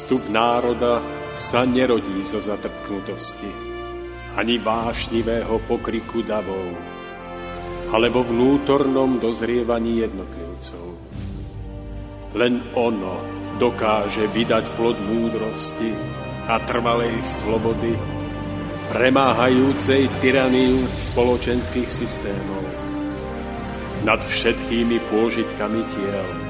Zostup národa sa nerodí zo zatrpknutosti, ani vášnivého pokriku davov, alebo vnútornom dozrievaní jednotlivcov. Len ono dokáže vydať plod múdrosti a trvalej slobody, premáhajúcej tyraniu spoločenských systémov nad všetkými pôžitkami tiel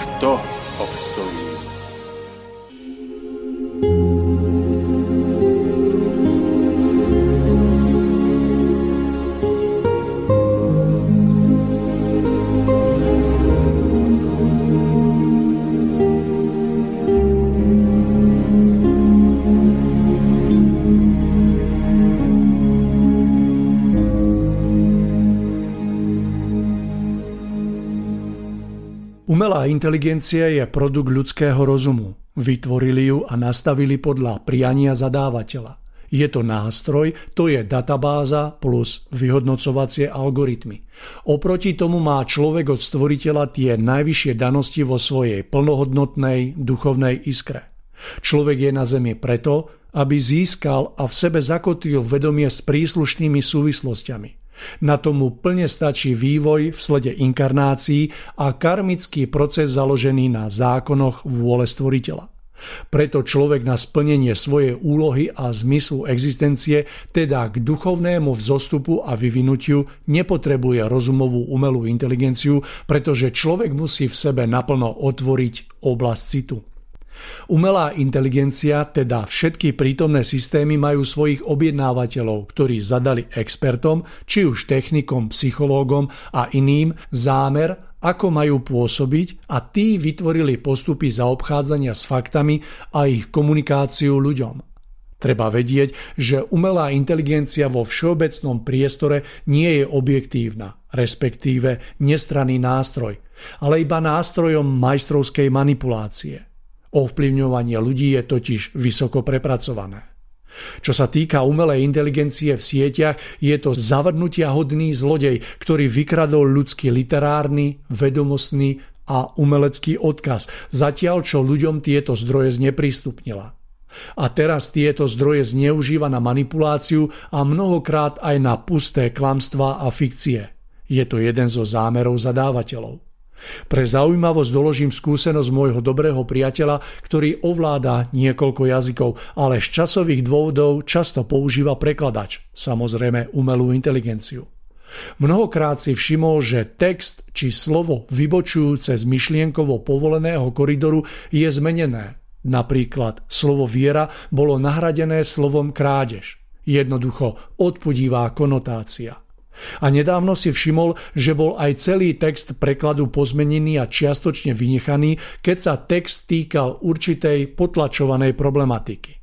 kto obstojí. Inteligencia je produkt ľudského rozumu. Vytvorili ju a nastavili podľa priania zadávateľa. Je to nástroj, to je databáza plus vyhodnocovacie algoritmy. Oproti tomu má človek od stvoriteľa tie najvyššie danosti vo svojej plnohodnotnej duchovnej iskre. Človek je na Zemi preto, aby získal a v sebe zakotvil vedomie s príslušnými súvislostiami. Na tomu plne stačí vývoj v slede inkarnácií a karmický proces založený na zákonoch vôle stvoriteľa. Preto človek na splnenie svojej úlohy a zmyslu existencie, teda k duchovnému vzostupu a vyvinutiu, nepotrebuje rozumovú umelú inteligenciu, pretože človek musí v sebe naplno otvoriť oblasť citu. Umelá inteligencia, teda všetky prítomné systémy majú svojich objednávateľov, ktorí zadali expertom, či už technikom, psychológom a iným zámer, ako majú pôsobiť a tí vytvorili postupy zaobchádzania s faktami a ich komunikáciu ľuďom. Treba vedieť, že umelá inteligencia vo všeobecnom priestore nie je objektívna, respektíve nestranný nástroj, ale iba nástrojom majstrovskej manipulácie. Ovplyvňovanie ľudí je totiž vysoko prepracované. Čo sa týka umelej inteligencie v sieťach, je to zavrnutia hodný zlodej, ktorý vykradol ľudský literárny, vedomostný a umelecký odkaz, zatiaľ čo ľuďom tieto zdroje zneprístupnila. A teraz tieto zdroje zneužíva na manipuláciu a mnohokrát aj na pusté klamstvá a fikcie. Je to jeden zo zámerov zadávateľov. Pre zaujímavosť doložím skúsenosť môjho dobrého priateľa, ktorý ovláda niekoľko jazykov, ale z časových dôvodov často používa prekladač, samozrejme umelú inteligenciu. Mnohokrát si všimol, že text či slovo vybočujúce z myšlienkovo povoleného koridoru je zmenené. Napríklad slovo viera bolo nahradené slovom krádež. Jednoducho odpudivá konotácia. A nedávno si všimol, že bol aj celý text prekladu pozmenený a čiastočne vynechaný, keď sa text týkal určitej potlačovanej problematiky.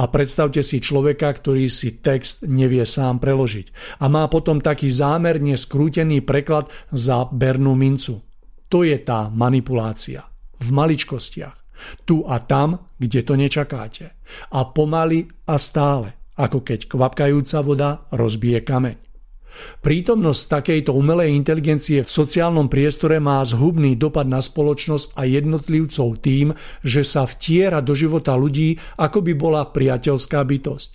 A predstavte si človeka, ktorý si text nevie sám preložiť a má potom taký zámerne skrútený preklad za bernú mincu. To je tá manipulácia. V maličkostiach. Tu a tam, kde to nečakáte. A pomaly a stále, ako keď kvapkajúca voda rozbije kameň. Prítomnosť takejto umelej inteligencie v sociálnom priestore má zhubný dopad na spoločnosť a jednotlivcov tým, že sa vtiera do života ľudí, ako by bola priateľská bytosť.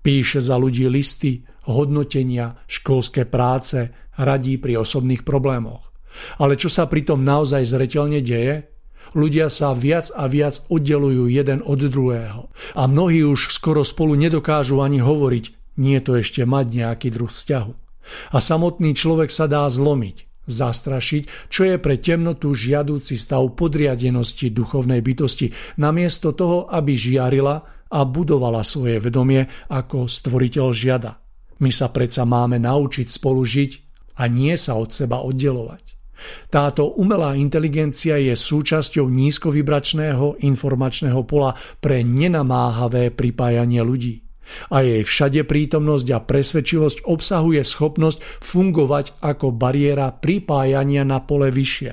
Píše za ľudí listy, hodnotenia, školské práce, radí pri osobných problémoch. Ale čo sa pritom naozaj zretelne deje? Ľudia sa viac a viac oddelujú jeden od druhého. A mnohí už skoro spolu nedokážu ani hovoriť, nie to ešte mať nejaký druh vzťahu. A samotný človek sa dá zlomiť, zastrašiť, čo je pre temnotu žiadúci stav podriadenosti duchovnej bytosti, namiesto toho, aby žiarila a budovala svoje vedomie ako stvoriteľ žiada. My sa predsa máme naučiť spolu a nie sa od seba oddelovať. Táto umelá inteligencia je súčasťou nízkovybračného informačného pola pre nenamáhavé pripájanie ľudí. A jej všade prítomnosť a presvedčivosť obsahuje schopnosť fungovať ako bariéra pripájania na pole vyššie.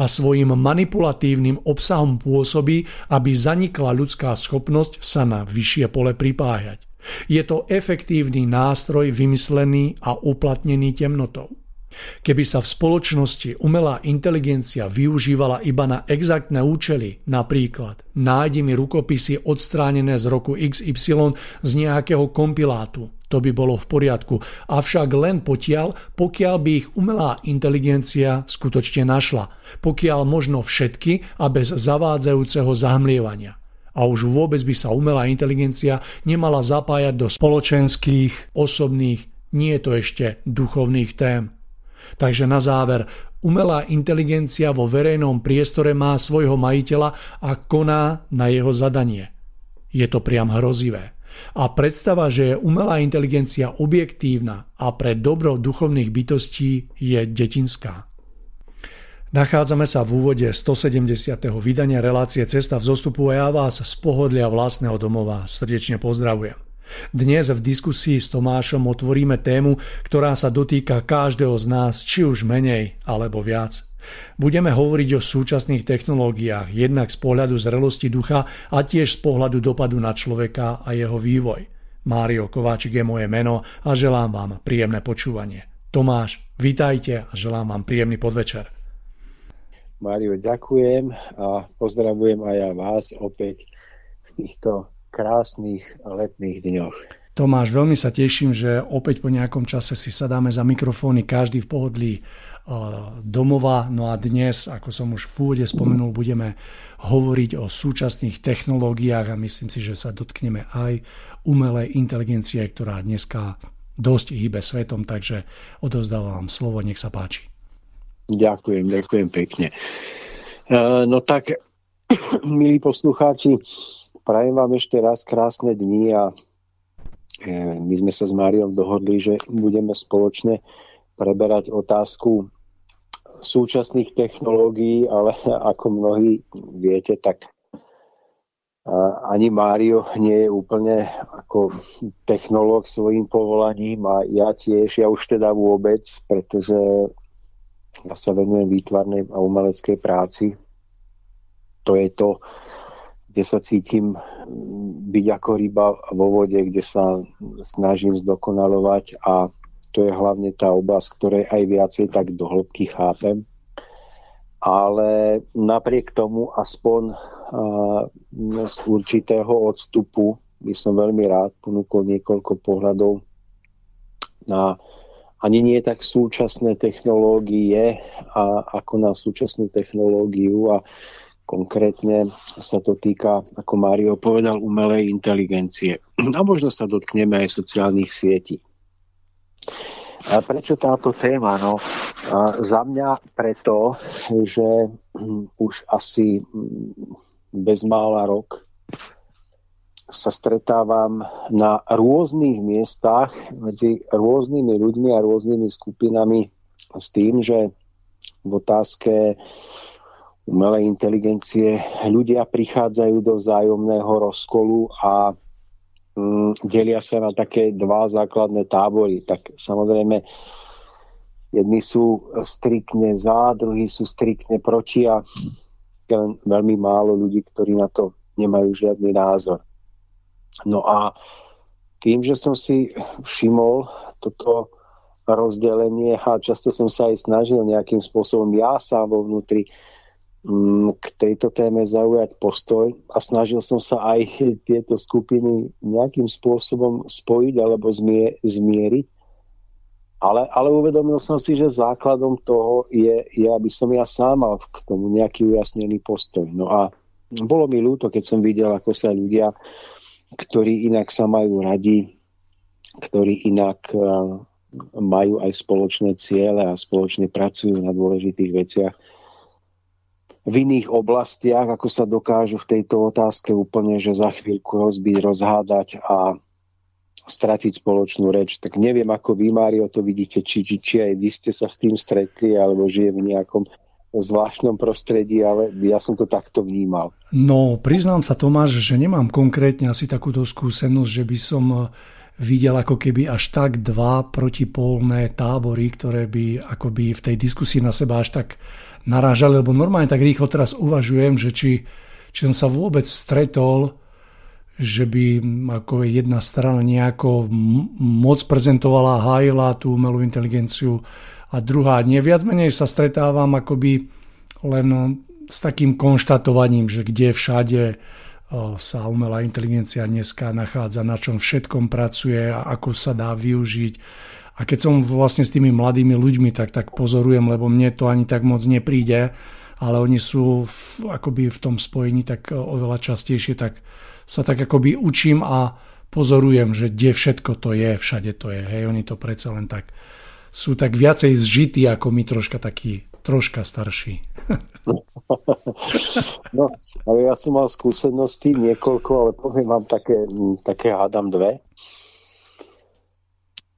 A svojim manipulatívnym obsahom pôsobí, aby zanikla ľudská schopnosť sa na vyššie pole pripájať. Je to efektívny nástroj vymyslený a uplatnený temnotou. Keby sa v spoločnosti umelá inteligencia využívala iba na exaktné účely, napríklad nájdi mi rukopisy odstránené z roku XY z nejakého kompilátu, to by bolo v poriadku, avšak len potiaľ, pokiaľ by ich umelá inteligencia skutočne našla, pokiaľ možno všetky a bez zavádzajúceho zahmlievania. A už vôbec by sa umelá inteligencia nemala zapájať do spoločenských, osobných, nie to ešte duchovných tém. Takže na záver, umelá inteligencia vo verejnom priestore má svojho majiteľa a koná na jeho zadanie. Je to priam hrozivé. A predstava, že je umelá inteligencia objektívna a pre dobro duchovných bytostí je detinská. Nachádzame sa v úvode 170. vydania relácie Cesta v zostupu a ja vás z pohodlia vlastného domova srdečne pozdravujem. Dnes v diskusii s Tomášom otvoríme tému, ktorá sa dotýka každého z nás, či už menej alebo viac. Budeme hovoriť o súčasných technológiách, jednak z pohľadu zrelosti ducha a tiež z pohľadu dopadu na človeka a jeho vývoj. Mário Kováčik je moje meno a želám vám príjemné počúvanie. Tomáš, vitajte a želám vám príjemný podvečer. Mário, ďakujem a pozdravujem aj ja vás opäť v týchto krásnych letných dňoch. Tomáš, veľmi sa teším, že opäť po nejakom čase si sadáme za mikrofóny, každý v pohodlí e, domova. No a dnes, ako som už v úvode spomenul, budeme hovoriť o súčasných technológiách a myslím si, že sa dotkneme aj umelej inteligencie, ktorá dneska dosť hýbe svetom, takže odovzdávam slovo, nech sa páči. Ďakujem, ďakujem pekne. E, no tak, milí poslucháči, Prajem vám ešte raz krásne dni a e, my sme sa s Máriom dohodli, že budeme spoločne preberať otázku súčasných technológií, ale ako mnohí viete, tak ani Mário nie je úplne ako technológ svojim povolaním a ja tiež, ja už teda vôbec, pretože ja sa venujem výtvarnej a umeleckej práci. To je to, kde sa cítim mm, byť ako ryba vo vode, kde sa snažím zdokonalovať a to je hlavne tá oblasť, ktorej aj viacej tak do hĺbky chápem. Ale napriek tomu aspoň z určitého odstupu by som veľmi rád ponúkol niekoľko pohľadov na ani nie tak súčasné technológie a ako na súčasnú technológiu a Konkrétne sa to týka, ako Mário povedal, umelej inteligencie. A možno sa dotkneme aj sociálnych sietí. A prečo táto téma? No, a za mňa preto, že už asi bezmála rok sa stretávam na rôznych miestach medzi rôznymi ľuďmi a rôznymi skupinami s tým, že v otázke umelej inteligencie ľudia prichádzajú do vzájomného rozkolu a mm, delia sa na také dva základné tábory. Tak samozrejme, jedni sú striktne za, druhí sú striktne proti a len veľmi málo ľudí, ktorí na to nemajú žiadny názor. No a tým, že som si všimol toto rozdelenie a často som sa aj snažil nejakým spôsobom ja sám vo vnútri k tejto téme zaujať postoj a snažil som sa aj tieto skupiny nejakým spôsobom spojiť alebo zmie, zmieriť. Ale, ale uvedomil som si, že základom toho je, je, aby som ja sám mal k tomu nejaký ujasnený postoj. No a bolo mi ľúto, keď som videl, ako sa ľudia, ktorí inak sa majú radi, ktorí inak majú aj spoločné ciele a spoločne pracujú na dôležitých veciach, v iných oblastiach, ako sa dokážu v tejto otázke úplne, že za chvíľku rozbiť, rozhádať a stratiť spoločnú reč. Tak neviem, ako vy, Mário, to vidíte, či, či, aj vy ste sa s tým stretli, alebo žije v nejakom zvláštnom prostredí, ale ja som to takto vnímal. No, priznám sa Tomáš, že nemám konkrétne asi takúto skúsenosť, že by som eh, videl ako keby až tak dva protipolné tábory, ktoré by akoby v tej diskusii na seba až tak narážali, lebo normálne tak rýchlo teraz uvažujem, že či, či som sa vôbec stretol že by ako jedna strana nejako moc prezentovala, hájila tú umelú inteligenciu a druhá nie. Viac menej sa stretávam akoby len no, s takým konštatovaním, že kde všade sa umelá inteligencia dneska nachádza, na čom všetkom pracuje a ako sa dá využiť. A keď som vlastne s tými mladými ľuďmi, tak, tak pozorujem, lebo mne to ani tak moc nepríde, ale oni sú v, akoby v tom spojení tak oveľa častejšie, tak sa tak akoby učím a pozorujem, že kde všetko to je, všade to je. Hej, oni to predsa len tak sú tak viacej zžití ako my troška takí, troška starší. no, ale ja som mal skúsenosti niekoľko, ale poviem vám také, také hádam dve.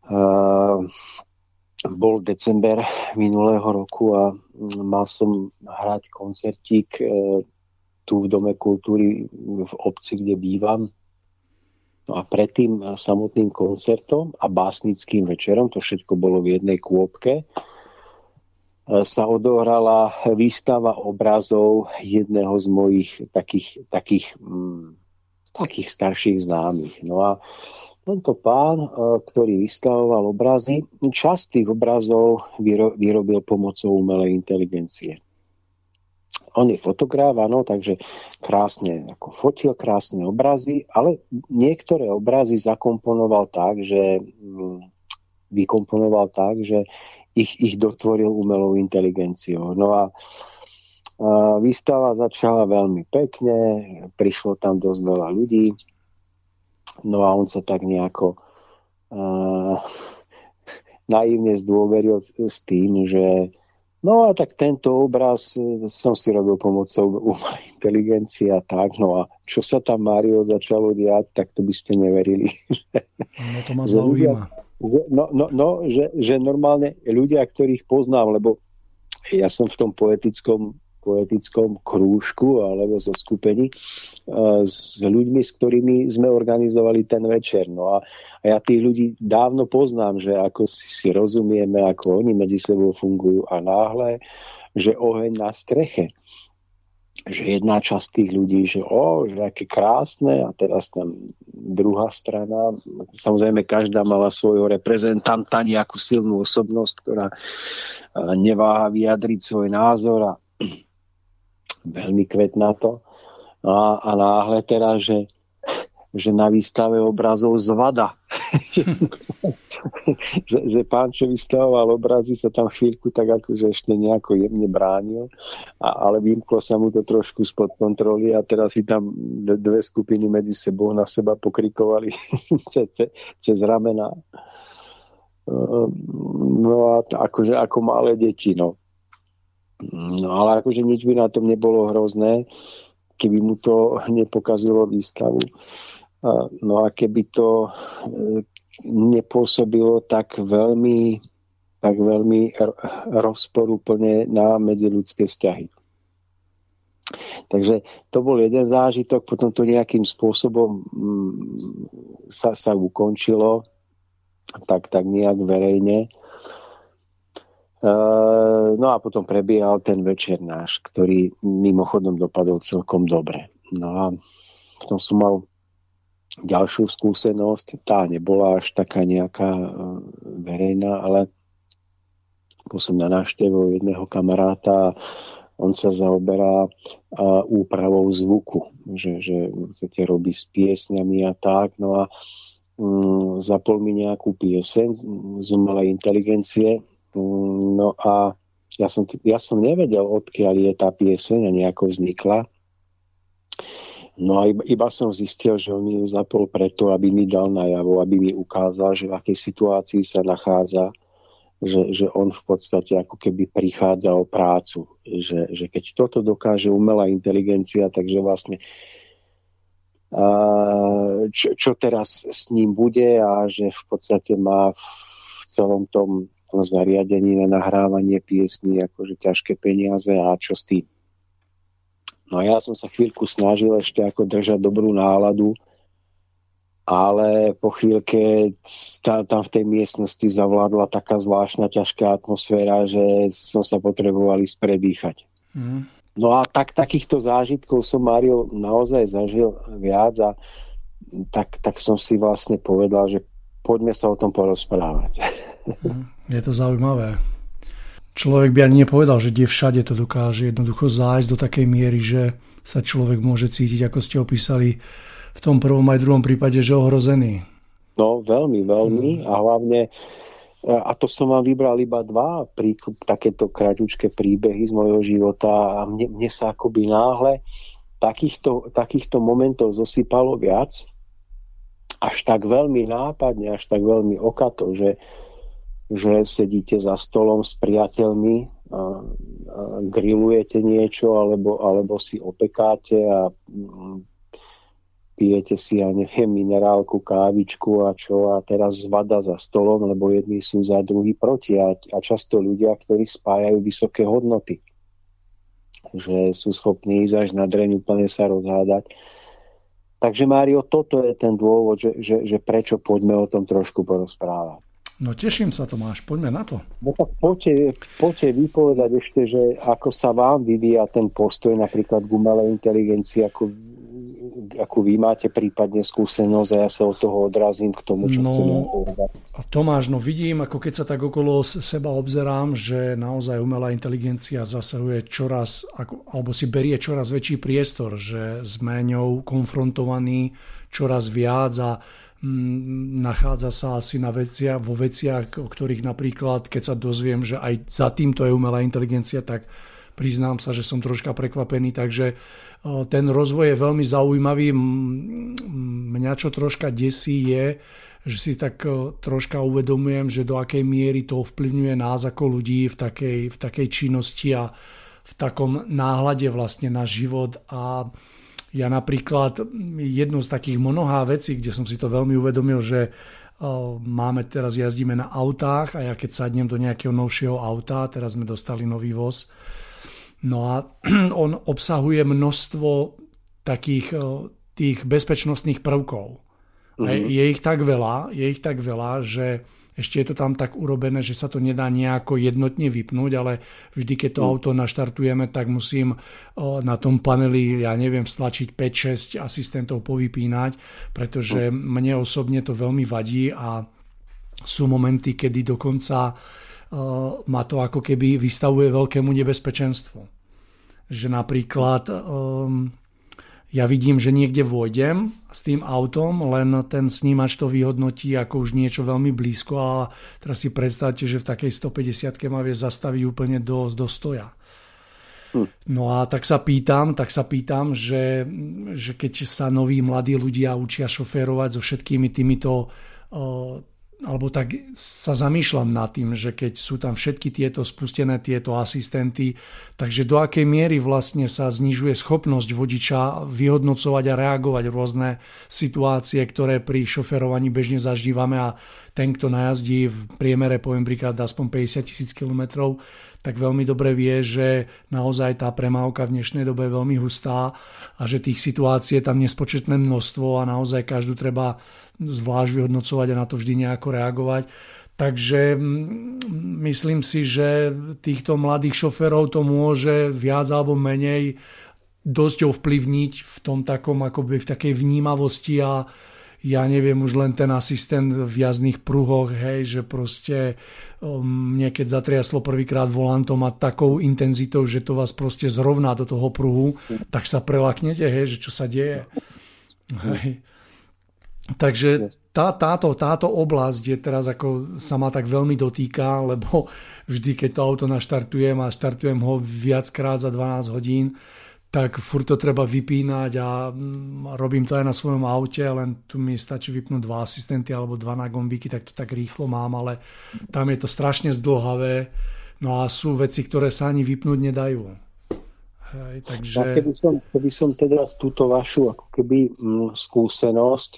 Uh, bol december minulého roku a mal som hrať koncertík uh, tu v Dome kultúry v obci, kde bývam. No a predtým samotným koncertom a básnickým večerom, to všetko bolo v jednej kôpke, sa odohrala výstava obrazov jedného z mojich takých, takých, mm, takých starších známych. No a tento pán, ktorý vystavoval obrazy, časť tých obrazov vyrobil pomocou umelej inteligencie on je fotograf, áno, takže krásne ako fotil, krásne obrazy, ale niektoré obrazy zakomponoval tak, že mm, vykomponoval tak, že ich, ich dotvoril umelou inteligenciou. No a, a výstava začala veľmi pekne, prišlo tam dosť veľa ľudí, no a on sa tak nejako a, naivne zdôveril s tým, že No a tak tento obraz e, som si robil pomocou umelej inteligencie a tak. No a čo sa tam Mário začalo diať, tak to by ste neverili. No to ma zaujíma. No, no, no že, že normálne ľudia, ktorých poznám, lebo ja som v tom poetickom poetickom krúžku alebo zo skupení s ľuďmi, s ktorými sme organizovali ten večer. No a, a ja tých ľudí dávno poznám, že ako si, si rozumieme, ako oni medzi sebou fungujú a náhle, že oheň na streche že jedna časť tých ľudí, že o, že aké krásne a teraz tam druhá strana, samozrejme každá mala svojho reprezentanta, nejakú silnú osobnosť, ktorá neváha vyjadriť svoj názor a veľmi kvetnato. A, a náhle teda, že, že na výstave obrazov zvada. že, že pán, čo vystavoval obrazy, sa tam chvíľku tak akože ešte nejako jemne bránil, a, ale vymklo sa mu to trošku spod kontroly a teraz si tam dve skupiny medzi sebou na seba pokrikovali cez, cez ramena. No a akože ako malé deti, no. No ale akože nič by na tom nebolo hrozné, keby mu to nepokazilo výstavu. No a keby to e, nepôsobilo tak veľmi, tak veľmi rozporúplne na medziludské vzťahy. Takže to bol jeden zážitok, potom to nejakým spôsobom mm, sa, sa ukončilo, tak, tak nejak verejne. Uh, no a potom prebiehal ten večer náš, ktorý mimochodom dopadol celkom dobre. No a potom som mal ďalšiu skúsenosť, tá nebola až taká nejaká uh, verejná, ale bol som na návštevu jedného kamaráta on sa zaoberá uh, úpravou zvuku, že, že chcete robí s piesňami a tak, no a um, zapol mi nejakú pieseň z umelej inteligencie, No a ja som, ja som nevedel, odkiaľ je tá pieseň a nejako vznikla. No a iba, iba som zistil, že on ju zapol preto, aby mi dal najavo, aby mi ukázal, že v akej situácii sa nachádza, že, že on v podstate ako keby prichádza o prácu. Že, že keď toto dokáže umelá inteligencia, takže vlastne čo, čo teraz s ním bude a že v podstate má v celom tom zariadení na nahrávanie piesní akože ťažké peniaze a čo s tým. No ja som sa chvíľku snažil ešte ako držať dobrú náladu, ale po chvíľke tam v tej miestnosti zavládla taká zvláštna ťažká atmosféra, že som sa potreboval ísť predýchať. Mm. No a tak, takýchto zážitkov som Mario naozaj zažil viac a tak, tak som si vlastne povedal, že poďme sa o tom porozprávať. Mm, je to zaujímavé. Človek by ani nepovedal, že kde všade to dokáže jednoducho zájsť do takej miery, že sa človek môže cítiť, ako ste opísali, v tom prvom aj druhom prípade, že ohrozený. No, veľmi, veľmi a hlavne a to som vám vybral iba dva príklad, takéto kráťučké príbehy z mojho života a mne, mne sa akoby náhle takýchto, takýchto momentov zosypalo viac až tak veľmi nápadne, až tak veľmi okato, že, že sedíte za stolom s priateľmi a, a grillujete niečo alebo, alebo si opekáte a pijete si, ja neviem, minerálku, kávičku a čo a teraz zvada za stolom, lebo jedni sú za, druhý proti a, a často ľudia, ktorí spájajú vysoké hodnoty že sú schopní ísť až na dreň úplne sa rozhádať. Takže Mário, toto je ten dôvod, že, že, že prečo poďme o tom trošku porozprávať. No teším sa Tomáš, poďme na to. No tak poďte, poďte vypovedať ešte, že ako sa vám vyvíja ten postoj napríklad k umelej inteligencii, ako akú vy máte prípadne skúsenosť a ja sa od toho odrazím k tomu, čo no, chcem povedať. Tomáš, no vidím, ako keď sa tak okolo seba obzerám, že naozaj umelá inteligencia zasahuje čoraz, ako, alebo si berie čoraz väčší priestor, že sme ňou konfrontovaní čoraz viac a nachádza sa asi na veciach, vo veciach, o ktorých napríklad, keď sa dozviem, že aj za týmto je umelá inteligencia, tak priznám sa, že som troška prekvapený, takže ten rozvoj je veľmi zaujímavý. Mňa čo troška desí je, že si tak troška uvedomujem, že do akej miery to ovplyvňuje nás ako ľudí v takej, v takej činnosti a v takom náhľade vlastne na život a ja napríklad jednu z takých mnohá vecí, kde som si to veľmi uvedomil, že máme teraz jazdíme na autách a ja keď sadnem do nejakého novšieho auta, teraz sme dostali nový voz, No a on obsahuje množstvo takých tých bezpečnostných prvkov. Mm-hmm. Je ich tak veľa, je ich tak veľa, že ešte je to tam tak urobené, že sa to nedá nejako jednotne vypnúť, ale vždy, keď to mm. auto naštartujeme, tak musím na tom paneli, ja neviem, stlačiť 5-6 asistentov povypínať, pretože mm. mne osobne to veľmi vadí a sú momenty, kedy dokonca ma to ako keby vystavuje veľkému nebezpečenstvu. Že napríklad ja vidím, že niekde vojdem s tým autom, len ten snímač to vyhodnotí ako už niečo veľmi blízko a teraz si predstavte, že v takej 150 ma vie zastaviť úplne do, do stoja. Hm. No a tak sa pýtam, tak sa pýtam, že, že keď sa noví mladí ľudia učia šoférovať so všetkými týmito alebo tak sa zamýšľam nad tým, že keď sú tam všetky tieto spustené tieto asistenty, takže do akej miery vlastne sa znižuje schopnosť vodiča vyhodnocovať a reagovať rôzne situácie, ktoré pri šoferovaní bežne zažívame a ten, kto najazdí v priemere, poviem príklad, aspoň 50 tisíc kilometrov, tak veľmi dobre vie, že naozaj tá premávka v dnešnej dobe je veľmi hustá a že tých situácií je tam nespočetné množstvo a naozaj každú treba zvlášť vyhodnocovať a na to vždy nejako reagovať. Takže myslím si, že týchto mladých šoferov to môže viac alebo menej dosť ovplyvniť v tom takom akoby v takej vnímavosti a ja neviem, už len ten asistent v jazdných pruhoch, hej, že proste um, mne keď zatriaslo prvýkrát volantom a takou intenzitou, že to vás proste zrovná do toho pruhu, tak sa prelaknete, hej, že čo sa deje. Hej. Takže tá, táto, táto oblasť je teraz ako sa ma tak veľmi dotýka, lebo vždy, keď to auto naštartujem a štartujem ho viackrát za 12 hodín, tak furt to treba vypínať a mm, robím to aj na svojom aute, len tu mi stačí vypnúť dva asistenty alebo dva na gombíky, tak to tak rýchlo mám, ale tam je to strašne zdlhavé. No a sú veci, ktoré sa ani vypnúť nedajú. Hej, takže... No, keby, som, keby som teda túto vašu ako keby m, mm, skúsenosť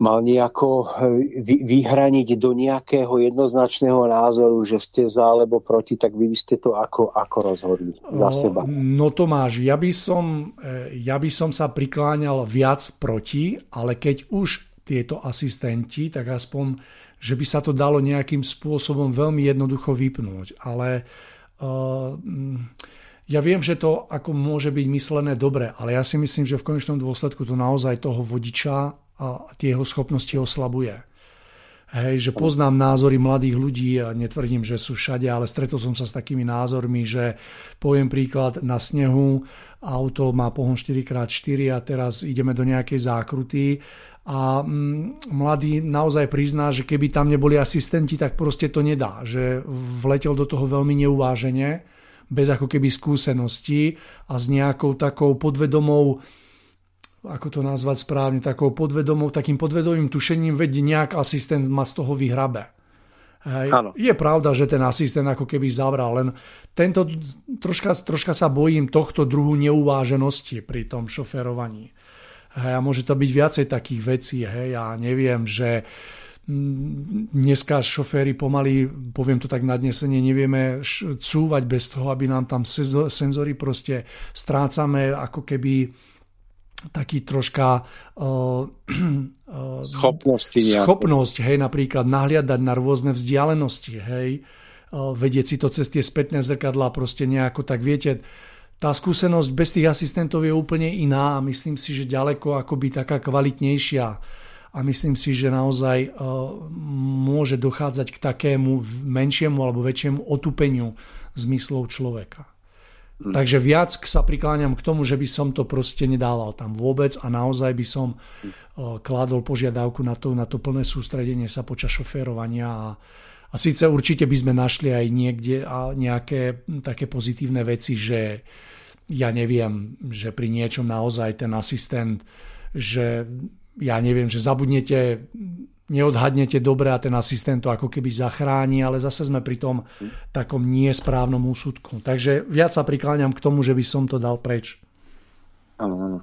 mal nejako eh, vyhraniť do nejakého jednoznačného názoru, že ste za alebo proti, tak vy by ste to ako, ako rozhodli za no, seba? No Tomáš, ja by, som, eh, ja by som sa prikláňal viac proti, ale keď už tieto asistenti, tak aspoň, že by sa to dalo nejakým spôsobom veľmi jednoducho vypnúť. Ale uh, ja viem, že to ako môže byť myslené dobre, ale ja si myslím, že v konečnom dôsledku to naozaj toho vodiča a tie jeho schopnosti oslabuje. Hej, že poznám názory mladých ľudí a netvrdím, že sú všade, ale stretol som sa s takými názormi, že poviem príklad na snehu, auto má pohon 4x4 a teraz ideme do nejakej zákruty a mm, mladý naozaj prizná, že keby tam neboli asistenti, tak proste to nedá, že vletel do toho veľmi neuvážene, bez ako keby skúseností a s nejakou takou podvedomou ako to nazvať správne, takou podvedomou, takým podvedomým tušením, veď nejak asistent ma z toho vyhrabe. Hej. Je pravda, že ten asistent ako keby zavral, len tento, troška, troška sa bojím tohto druhu neuváženosti pri tom šoferovaní. Hej, a môže to byť viacej takých vecí. Hej, ja neviem, že mm, dneska šoféry pomaly, poviem to tak nadnesenie, nevieme cúvať bez toho, aby nám tam senzory proste strácame ako keby taký troška uh, uh, schopnosti schopnosť, hej, napríklad nahliadať na rôzne vzdialenosti, hej, uh, vedieť si to cez tie spätné zrkadlá proste nejako, tak viete, tá skúsenosť bez tých asistentov je úplne iná a myslím si, že ďaleko akoby taká kvalitnejšia. A myslím si, že naozaj môže dochádzať k takému menšiemu alebo väčšiemu otupeniu zmyslov človeka. Mm. Takže viac sa prikláňam k tomu, že by som to proste nedával tam vôbec a naozaj by som kladol požiadavku na to, na to plné sústredenie sa počas šoférovania a, a síce určite by sme našli aj niekde a nejaké také pozitívne veci, že ja neviem, že pri niečom naozaj ten asistent, že ja neviem, že zabudnete neodhadnete dobre a ten asistent to ako keby zachráni, ale zase sme pri tom takom nesprávnom úsudku. Takže viac sa prikláňam k tomu, že by som to dal preč. Áno, áno.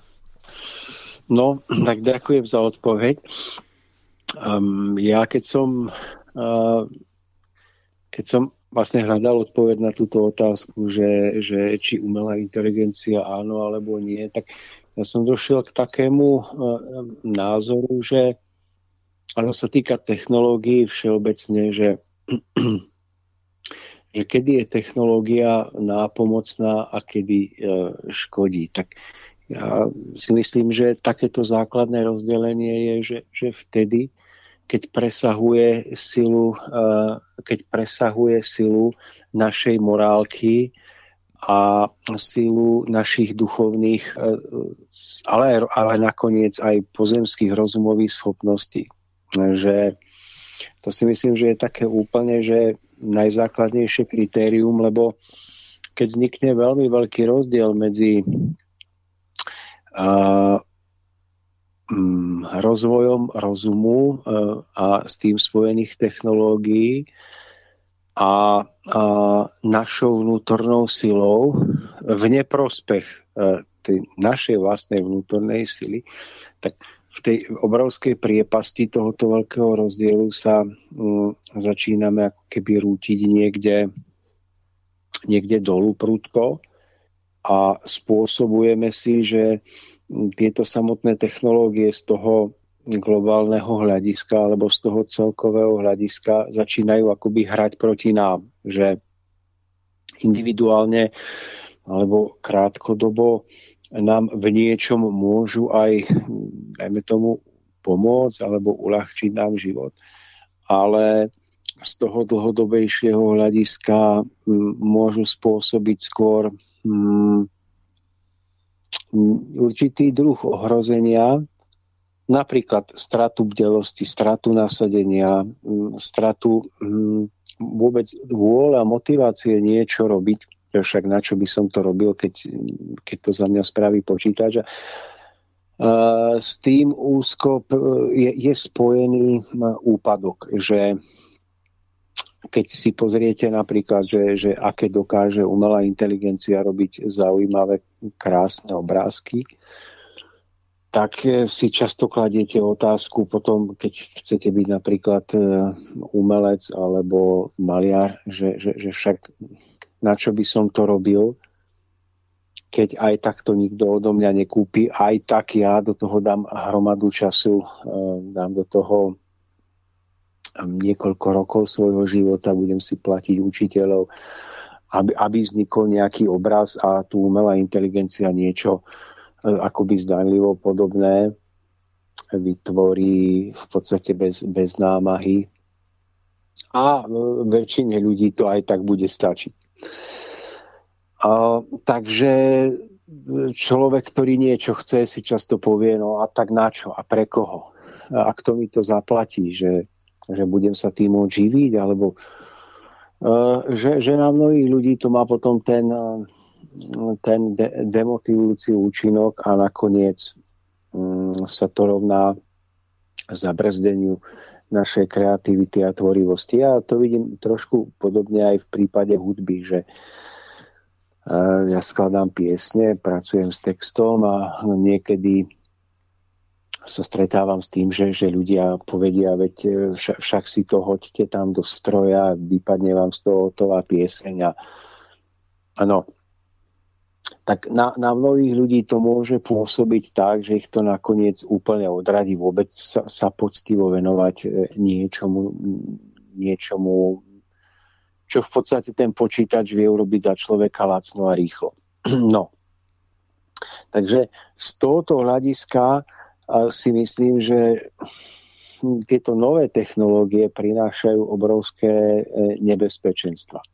No, tak ďakujem za odpoveď. Um, ja keď som uh, keď som vlastne hľadal odpoveď na túto otázku, že, že či umelá inteligencia áno alebo nie, tak ja som došiel k takému uh, názoru, že ale sa týka technológií všeobecne, že, že kedy je technológia nápomocná a kedy e, škodí. Tak ja si myslím, že takéto základné rozdelenie je, že, že vtedy, keď presahuje silu, e, keď presahuje silu našej morálky a silu našich duchovných, e, ale, ale nakoniec aj pozemských rozumových schopností že to si myslím, že je také úplne, že najzákladnejšie kritérium, lebo keď vznikne veľmi veľký rozdiel medzi uh, rozvojom rozumu uh, a s tým spojených technológií a, a našou vnútornou silou v neprospech uh, tej našej vlastnej vnútornej sily, tak v tej obrovskej priepasti tohoto veľkého rozdielu sa um, začíname ako keby rútiť niekde, niekde dolu prúdko a spôsobujeme si, že um, tieto samotné technológie z toho globálneho hľadiska alebo z toho celkového hľadiska začínajú akoby hrať proti nám, že individuálne alebo krátkodobo nám v niečom môžu aj, dajme tomu, pomôcť alebo uľahčiť nám život. Ale z toho dlhodobejšieho hľadiska môžu spôsobiť skôr um, určitý druh ohrozenia, napríklad stratu bdelosti, stratu nasadenia, stratu um, vôbec vôle a motivácie niečo robiť však na čo by som to robil, keď, keď to za mňa spraví počítač. Uh, s tým úzko je, je spojený úpadok, že keď si pozriete napríklad, že, že aké dokáže umelá inteligencia robiť zaujímavé, krásne obrázky, tak si často kladiete otázku potom, keď chcete byť napríklad e, umelec alebo maliar, že, že, že však na čo by som to robil, keď aj tak to nikto odo mňa nekúpi, aj tak ja do toho dám hromadu času, e, dám do toho niekoľko rokov svojho života, budem si platiť učiteľov, aby, aby vznikol nejaký obraz a tu umelá inteligencia niečo E, akoby zdanlivo podobné vytvorí v podstate bez, bez námahy a e, väčšine ľudí to aj tak bude stačiť. A, takže človek, ktorý niečo chce, si často povie, no a tak na čo a pre koho? A kto mi to zaplatí, že, že budem sa tým živiť, alebo uh, že, že na mnohých ľudí to má potom ten ten de- demotivujúci účinok a nakoniec um, sa to rovná zabrzdeniu našej kreativity a tvorivosti. Ja to vidím trošku podobne aj v prípade hudby, že ja skladám piesne, pracujem s textom a niekedy sa stretávam s tým, že, že ľudia povedia, veď e, však, však si to hoďte tam do stroja, vypadne vám z toho hotová pieseň a ano, tak na, na mnohých ľudí to môže pôsobiť tak, že ich to nakoniec úplne odradí vôbec sa, sa poctivo venovať e, niečomu, niečomu, čo v podstate ten počítač vie urobiť za človeka lacno a rýchlo. No. Takže z tohoto hľadiska si myslím, že tieto nové technológie prinášajú obrovské e, nebezpečenstva.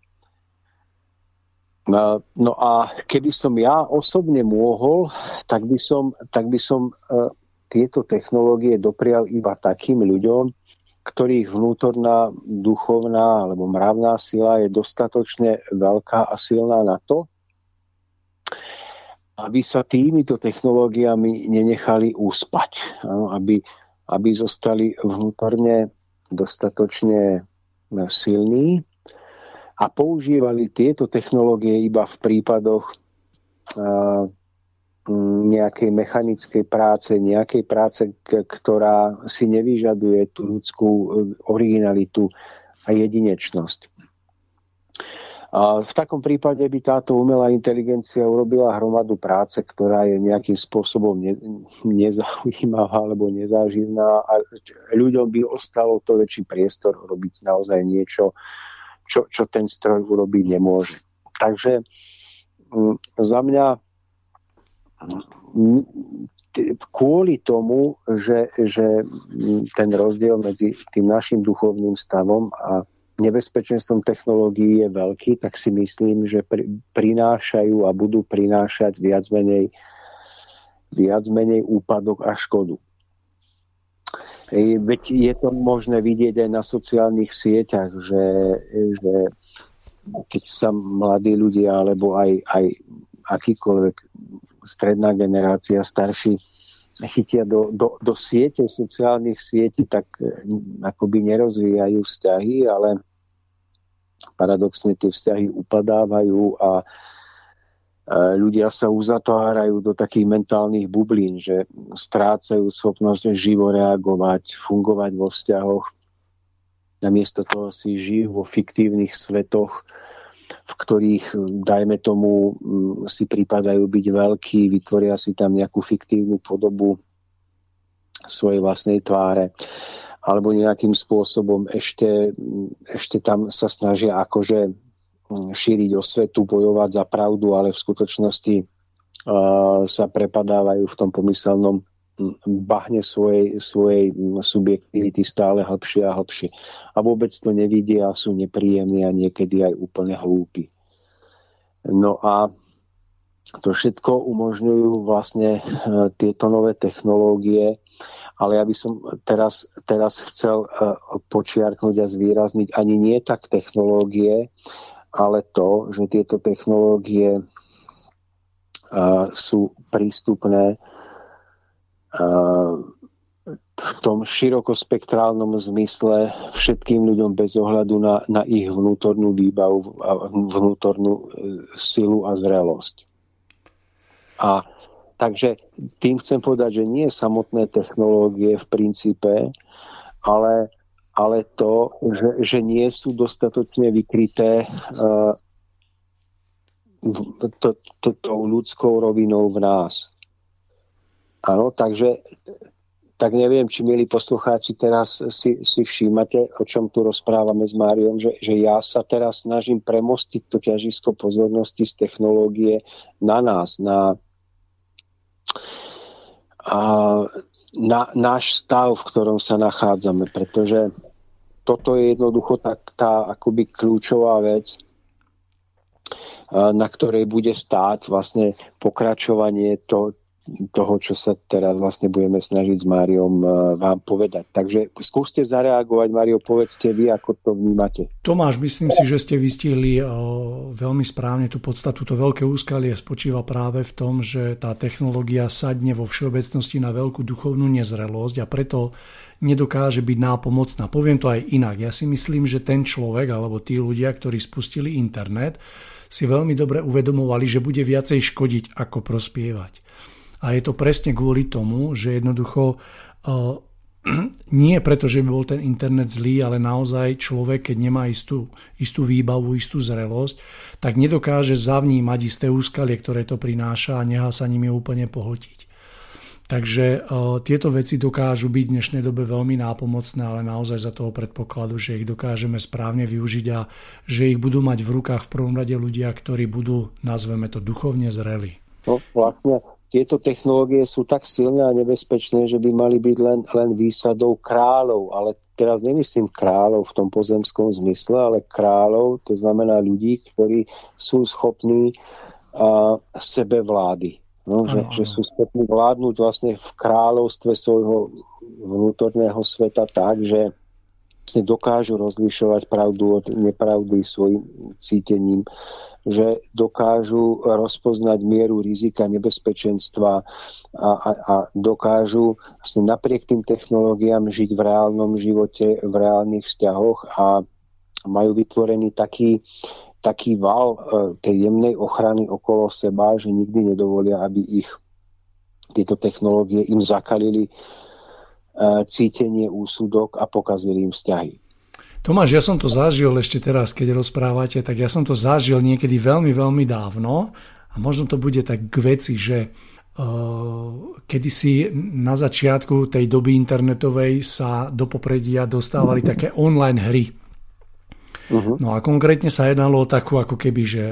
No a keby som ja osobne mohol, tak by som, tak by som e, tieto technológie doprial iba takým ľuďom, ktorých vnútorná duchovná alebo mravná sila je dostatočne veľká a silná na to, aby sa týmito technológiami nenechali úspať. Aby, aby zostali vnútorne dostatočne silní a používali tieto technológie iba v prípadoch nejakej mechanickej práce, nejakej práce, ktorá si nevyžaduje tú ľudskú e, originalitu a jedinečnosť. V takom prípade by táto umelá inteligencia urobila hromadu práce, ktorá je nejakým spôsobom ne, nezaujímavá alebo nezáživná a ľuďom by ostalo to väčší priestor robiť naozaj niečo, čo, čo ten stroj urobiť nemôže. Takže mm, za mňa mm, kvôli tomu, že, že mm, ten rozdiel medzi tým našim duchovným stavom a nebezpečenstvom technológií je veľký, tak si myslím, že prinášajú a budú prinášať viac menej, viac menej úpadok a škodu. Veď je to možné vidieť aj na sociálnych sieťach, že, že keď sa mladí ľudia alebo aj, aj akýkoľvek stredná generácia, starší chytia do, do, do siete, sociálnych sietí, tak akoby nerozvíjajú vzťahy, ale paradoxne tie vzťahy upadávajú a ľudia sa uzatvárajú do takých mentálnych bublín, že strácajú schopnosť živo reagovať, fungovať vo vzťahoch. Namiesto toho si žijú vo fiktívnych svetoch, v ktorých, dajme tomu, si pripadajú byť veľkí, vytvoria si tam nejakú fiktívnu podobu svojej vlastnej tváre alebo nejakým spôsobom ešte, ešte tam sa snažia akože šíriť osvetu, bojovať za pravdu, ale v skutočnosti sa prepadávajú v tom pomyselnom bahne svojej, svojej subjektivity stále hlbšie a hlbšie. A vôbec to nevidia sú nepríjemní a niekedy aj úplne hlúpi. No a to všetko umožňujú vlastne e, tieto nové technológie, ale ja by som teraz, teraz chcel e, počiarknúť a zvýrazniť ani nie tak technológie, ale to, že tieto technológie sú prístupné v tom širokospektrálnom zmysle všetkým ľuďom bez ohľadu na, na ich vnútornú výbavu a vnútornú e, silu a zrelosť. A takže tým chcem povedať, že nie samotné technológie v princípe, ale, ale to, že, že nie sú dostatočne vykryté uh, to, to, tou ľudskou rovinou v nás. Áno, takže tak neviem, či milí poslucháči teraz si, si všímate, o čom tu rozprávame s Máriom, že, že ja sa teraz snažím premostiť to ťažisko pozornosti z technológie na nás, na, a, na náš stav, v ktorom sa nachádzame, pretože toto je jednoducho tak, tá akoby kľúčová vec, na ktorej bude stáť vlastne pokračovanie to, toho, čo sa teraz vlastne budeme snažiť s Máriom e, vám povedať. Takže skúste zareagovať, Mário, povedzte vy, ako to vnímate. Tomáš, myslím si, že ste vystihli e, veľmi správne tú podstatu. To veľké úskalie spočíva práve v tom, že tá technológia sadne vo všeobecnosti na veľkú duchovnú nezrelosť a preto nedokáže byť nápomocná. Poviem to aj inak. Ja si myslím, že ten človek alebo tí ľudia, ktorí spustili internet, si veľmi dobre uvedomovali, že bude viacej škodiť ako prospievať. A je to presne kvôli tomu, že jednoducho uh, nie preto, že by bol ten internet zlý, ale naozaj človek, keď nemá istú, istú výbavu, istú zrelosť, tak nedokáže zavnímať isté úskalie, ktoré to prináša a nechá sa nimi úplne pohltiť. Takže uh, tieto veci dokážu byť v dnešnej dobe veľmi nápomocné, ale naozaj za toho predpokladu, že ich dokážeme správne využiť a že ich budú mať v rukách v prvom rade ľudia, ktorí budú, nazveme to, duchovne zreli. No, vlastne tieto technológie sú tak silné a nebezpečné, že by mali byť len, len výsadou kráľov, ale teraz nemyslím kráľov v tom pozemskom zmysle, ale kráľov, to znamená ľudí, ktorí sú schopní uh, sebevlády. No, že, že sú schopní vládnuť vlastne v kráľovstve svojho vnútorného sveta tak, že vlastne dokážu rozlišovať pravdu od nepravdy svojim cítením že dokážu rozpoznať mieru rizika, nebezpečenstva a, a, a dokážu vlastne napriek tým technológiám žiť v reálnom živote, v reálnych vzťahoch a majú vytvorený taký, taký val e, tej jemnej ochrany okolo seba, že nikdy nedovolia, aby ich tieto technológie im zakalili e, cítenie, úsudok a pokazili im vzťahy. Tomáš, ja som to zažil ešte teraz, keď rozprávate, tak ja som to zažil niekedy veľmi, veľmi dávno a možno to bude tak k veci, že uh, kedysi na začiatku tej doby internetovej sa do popredia dostávali také online hry. Uh-huh. No a konkrétne sa jednalo o takú ako keby, že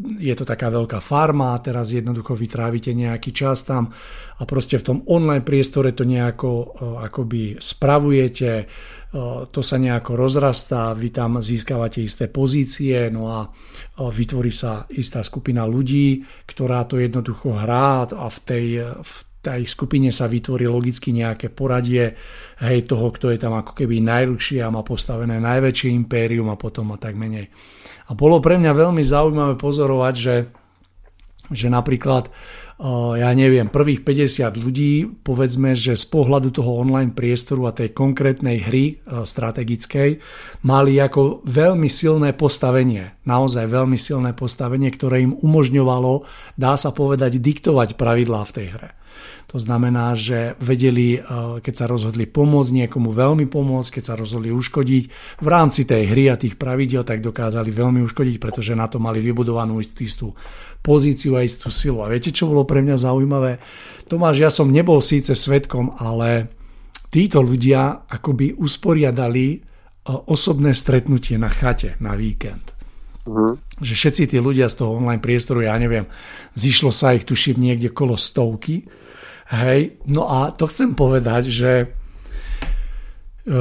je to taká veľká farma a teraz jednoducho vytrávite nejaký čas tam a proste v tom online priestore to nejako uh, akoby spravujete, to sa nejako rozrastá, vy tam získavate isté pozície, no a uh, vytvorí sa istá skupina ľudí, ktorá to jednoducho hrá a v tej, v tej skupine sa vytvorí logicky nejaké poradie hej, toho, kto je tam ako keby najľudšie a má postavené najväčšie impérium a potom a tak menej. A bolo pre mňa veľmi zaujímavé pozorovať, že, že napríklad, ja neviem, prvých 50 ľudí, povedzme, že z pohľadu toho online priestoru a tej konkrétnej hry strategickej, mali ako veľmi silné postavenie, naozaj veľmi silné postavenie, ktoré im umožňovalo, dá sa povedať, diktovať pravidlá v tej hre. To znamená, že vedeli, eh, keď sa rozhodli pomôcť niekomu veľmi pomôcť, keď sa rozhodli uškodiť v rámci tej hry a tých pravidel, tak dokázali veľmi uškodiť, pretože na to mali vybudovanú istú pozíciu a istú silu. A viete, čo bolo pre mňa zaujímavé? Tomáš, ja som nebol síce svetkom, ale títo ľudia akoby usporiadali eh, osobné stretnutie na chate na víkend. Uh-huh. Že všetci tí ľudia z toho online priestoru, ja neviem, zišlo sa ich tuším niekde kolo stovky Hej, no a to chcem povedať, že, e,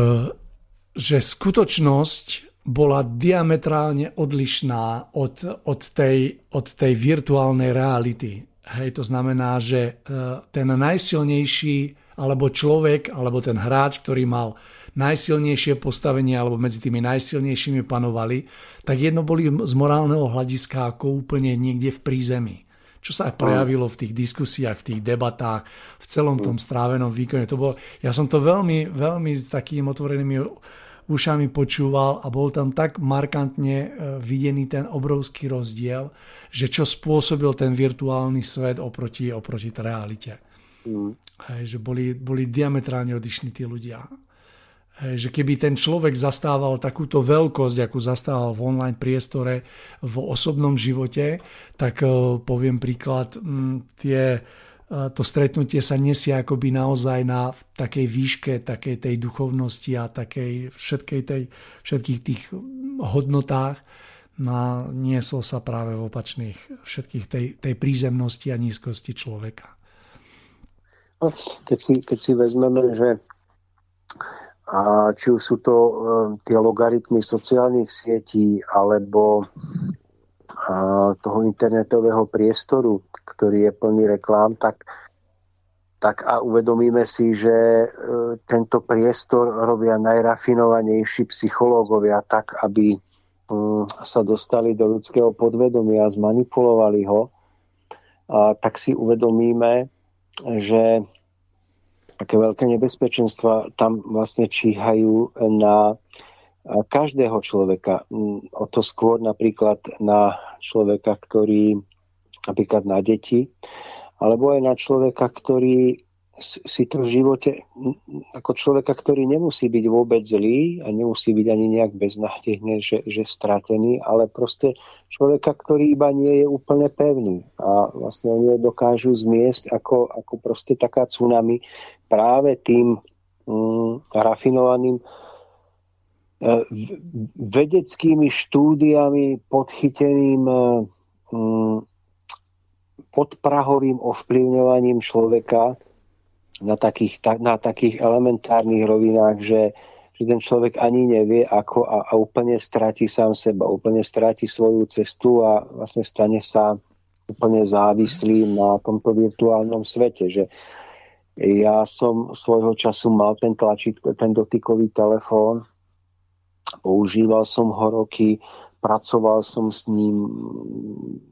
že skutočnosť bola diametrálne odlišná od, od, tej, od tej virtuálnej reality. Hej, to znamená, že e, ten najsilnejší, alebo človek, alebo ten hráč, ktorý mal najsilnejšie postavenie, alebo medzi tými najsilnejšími panovali, tak jedno boli z morálneho hľadiska ako úplne niekde v prízemí. Čo sa aj prejavilo v tých diskusiách, v tých debatách, v celom tom strávenom výkone. To bolo, ja som to veľmi, veľmi s takými otvorenými ušami počúval a bol tam tak markantne e, videný ten obrovský rozdiel, že čo spôsobil ten virtuálny svet oproti, oproti realite. Mm. Hej, že boli, boli diametrálne odišní tí ľudia. Že keby ten človek zastával takúto veľkosť, akú zastával v online priestore, v osobnom živote, tak uh, poviem príklad, tie, uh, to stretnutie sa nesie akoby naozaj na takej výške, takej tej duchovnosti a takej všetkej tej, všetkých tých hodnotách, na, niesol sa práve v opačných všetkých tej, tej prízemnosti a nízkosti človeka. No, keď si, keď si vezmeme, že a či už sú to e, tie logaritmy sociálnych sietí alebo a, toho internetového priestoru, ktorý je plný reklám, tak, tak a uvedomíme si, že e, tento priestor robia najrafinovanejší psychológovia tak, aby m, sa dostali do ľudského podvedomia a zmanipulovali ho, a, tak si uvedomíme, že také veľké nebezpečenstva tam vlastne číhajú na každého človeka. Mm, o to skôr napríklad na človeka, ktorý napríklad na deti, alebo aj na človeka, ktorý si to v živote ako človeka, ktorý nemusí byť vôbec zlý a nemusí byť ani nejak beznádejne, že, že stratený, ale proste človeka, ktorý iba nie je úplne pevný. A vlastne oni ho dokážu zmiesť ako, ako proste taká tsunami práve tým mm, rafinovaným e, vedeckými štúdiami podchyteným e, mm, podprahovým ovplyvňovaním človeka, na takých, na takých elementárnych rovinách, že, že ten človek ani nevie ako a, a úplne stratí sám seba, úplne stratí svoju cestu a vlastne stane sa úplne závislým na tomto virtuálnom svete. Že ja som svojho času mal ten tlačítko, ten dotykový telefón, používal som ho roky, pracoval som s ním,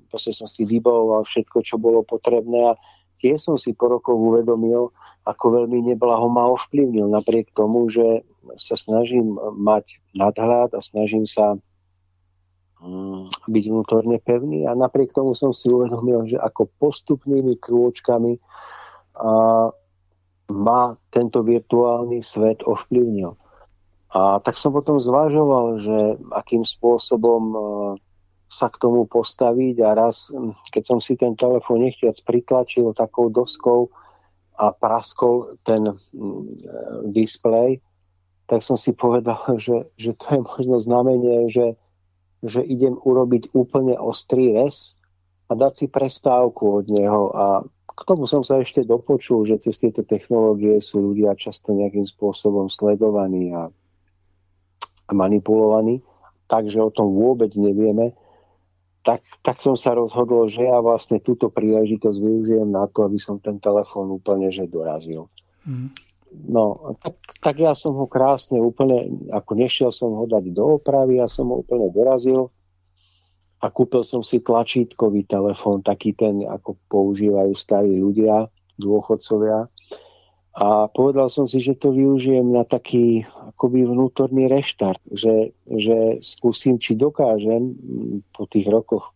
proste som si vybavoval všetko, čo bolo potrebné a tiež som si po rokoch uvedomil, ako veľmi neblaho ma ovplyvnil, napriek tomu, že sa snažím mať nadhľad a snažím sa mm, byť vnútorne pevný a napriek tomu som si uvedomil, že ako postupnými krôčkami a, ma tento virtuálny svet ovplyvnil. A tak som potom zvažoval, že akým spôsobom sa k tomu postaviť a raz, keď som si ten telefón nechtiac pritlačil takou doskou a praskol ten displej, tak som si povedal, že, že to je možno znamenie, že, že idem urobiť úplne ostrý res a dať si prestávku od neho. A k tomu som sa ešte dopočul, že cez tieto technológie sú ľudia často nejakým spôsobom sledovaní a, a manipulovaní, takže o tom vôbec nevieme tak, tak som sa rozhodol, že ja vlastne túto príležitosť využijem na to, aby som ten telefón úplne že dorazil. Mm. No, tak, tak ja som ho krásne úplne, ako nešiel som ho dať do opravy, ja som ho úplne dorazil a kúpil som si tlačítkový telefón, taký ten, ako používajú starí ľudia, dôchodcovia a povedal som si, že to využijem na taký akoby vnútorný reštart, že, že skúsim, či dokážem po tých rokoch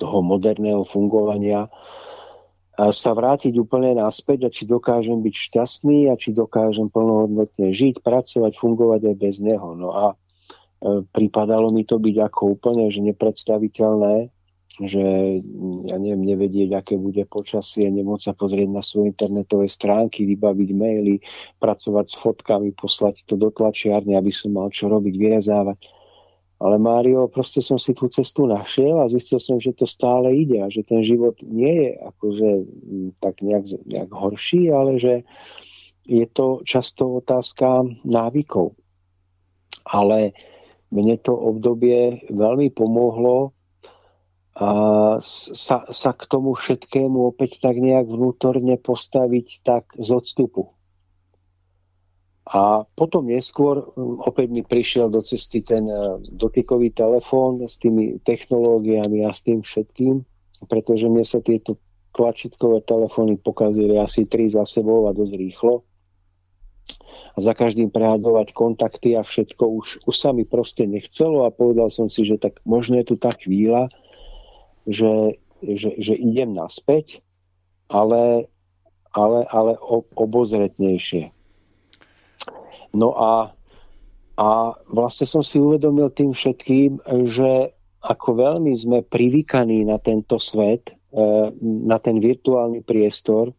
toho moderného fungovania sa vrátiť úplne naspäť a či dokážem byť šťastný a či dokážem plnohodnotne žiť, pracovať, fungovať aj bez neho. No a e, pripadalo mi to byť ako úplne že nepredstaviteľné, že ja neviem, nevedieť, aké bude počasie, nemôcť sa pozrieť na svoje internetové stránky, vybaviť maily, pracovať s fotkami, poslať to do tlačiarne, aby som mal čo robiť, vyrezávať. Ale Mário, proste som si tú cestu našiel a zistil som, že to stále ide a že ten život nie je akože mm, tak nejak, nejak horší, ale že je to často otázka návykov. Ale mne to obdobie veľmi pomohlo a sa, sa k tomu všetkému opäť tak nejak vnútorne postaviť tak z odstupu. A potom neskôr opäť mi prišiel do cesty ten e, dotykový telefón s tými technológiami a s tým všetkým. pretože mne sa tieto tlačítkové telefóny pokazili asi tri za sebou a dosť rýchlo. A za každým prehádzovať kontakty a všetko už, už sa mi proste nechcelo a povedal som si, že tak možno je tu tá chvíľa, že, že, že idem naspäť, ale, ale, ale obozretnejšie. No a, a vlastne som si uvedomil tým všetkým, že ako veľmi sme privykaní na tento svet, e, na ten virtuálny priestor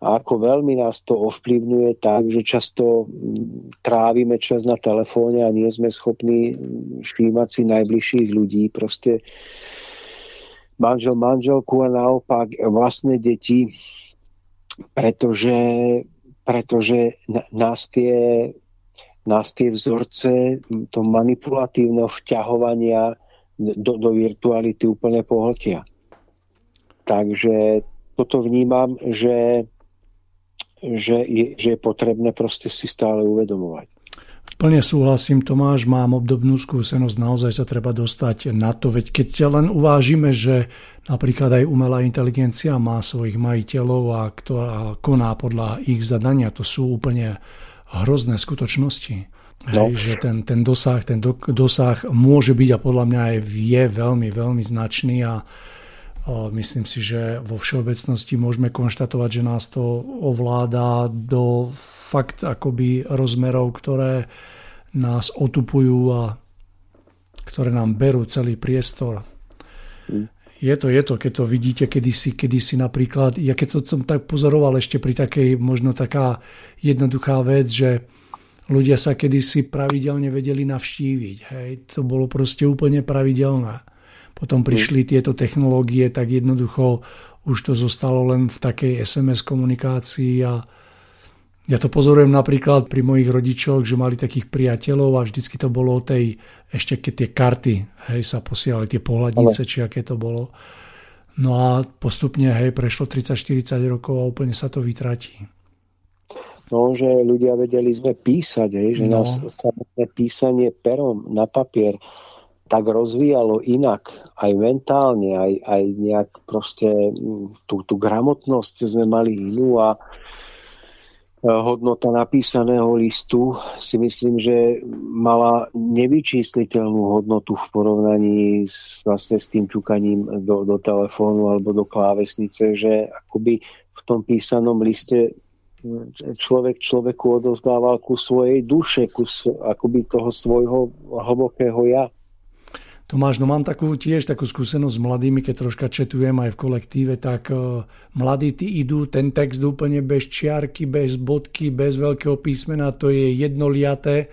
a ako veľmi nás to ovplyvňuje tak, že často trávime čas na telefóne a nie sme schopní všímať si najbližších ľudí. Proste manžel manželku a naopak vlastné deti, pretože, pretože nás tie nás tie vzorce to manipulatívneho vťahovania do, do virtuality úplne pohltia. Takže toto vnímam, že, že, je, že je potrebné proste si stále uvedomovať. Plne súhlasím, Tomáš, mám obdobnú skúsenosť, naozaj sa treba dostať na to, veď keď len uvážime, že napríklad aj umelá inteligencia má svojich majiteľov a ktorá koná podľa ich zadania, to sú úplne hrozné skutočnosti. No. Hej, že ten, ten dosah, ten do, dosah môže byť a podľa mňa aj je veľmi, veľmi značný a o, myslím si, že vo všeobecnosti môžeme konštatovať, že nás to ovláda do fakt akoby rozmerov, ktoré nás otupujú a ktoré nám berú celý priestor. Mm. Je to, je to, keď to vidíte kedysi, kedysi napríklad, ja keď to som tak pozoroval ešte pri takej možno taká jednoduchá vec, že ľudia sa kedysi pravidelne vedeli navštíviť. Hej. To bolo proste úplne pravidelné. Potom prišli tieto technológie, tak jednoducho už to zostalo len v takej SMS komunikácii a ja to pozorujem napríklad pri mojich rodičoch, že mali takých priateľov a vždycky to bolo o tej, ešte keď tie karty hej, sa posielali, tie pohľadnice, či aké to bolo. No a postupne, hej, prešlo 30-40 rokov a úplne sa to vytratí. No, že ľudia vedeli sme písať, hej, že no. nás samotné písanie perom na papier tak rozvíjalo inak, aj mentálne, aj, aj nejak proste mm, tú, tú gramotnosť sme mali inú a hodnota napísaného listu si myslím, že mala nevyčísliteľnú hodnotu v porovnaní s, vlastne s tým ťukaním do, do telefónu alebo do klávesnice, že akoby v tom písanom liste hm, človek človeku odozdával ku svojej duše, ku akoby toho svojho hlbokého ja. Tomáš, no mám takú tiež takú skúsenosť s mladými, keď troška četujem aj v kolektíve, tak uh, mladí tí idú ten text úplne bez čiarky, bez bodky, bez veľkého písmena, to je jednoliaté,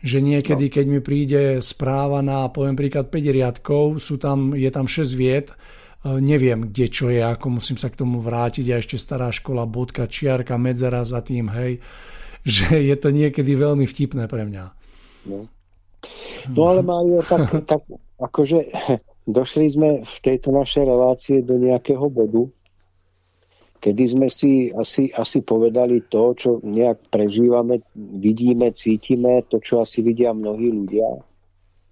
že niekedy, no. keď mi príde správa na, poviem príklad, 5 riadkov, sú tam, je tam 6 viet, uh, neviem, kde čo je, ako musím sa k tomu vrátiť a ešte stará škola, bodka, čiarka, medzera za tým, hej, že je to niekedy veľmi vtipné pre mňa. No. No ale Mário, tak, tak akože došli sme v tejto našej relácie do nejakého bodu, kedy sme si asi, asi povedali to, čo nejak prežívame, vidíme, cítime, to, čo asi vidia mnohí ľudia.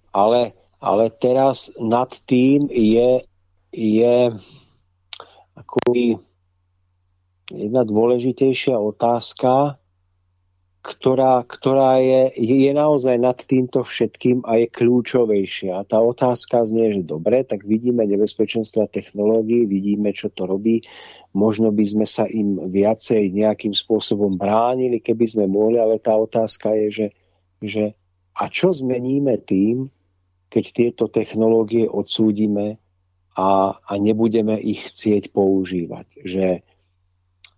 Ale, ale teraz nad tým je, je akoby jedna dôležitejšia otázka, ktorá, ktorá je, je naozaj nad týmto všetkým a je kľúčovejšia. Tá otázka znie, že dobre, tak vidíme nebezpečenstva technológií, vidíme, čo to robí. Možno by sme sa im viacej nejakým spôsobom bránili, keby sme mohli, ale tá otázka je, že, že a čo zmeníme tým, keď tieto technológie odsúdime a, a nebudeme ich chcieť používať. Že,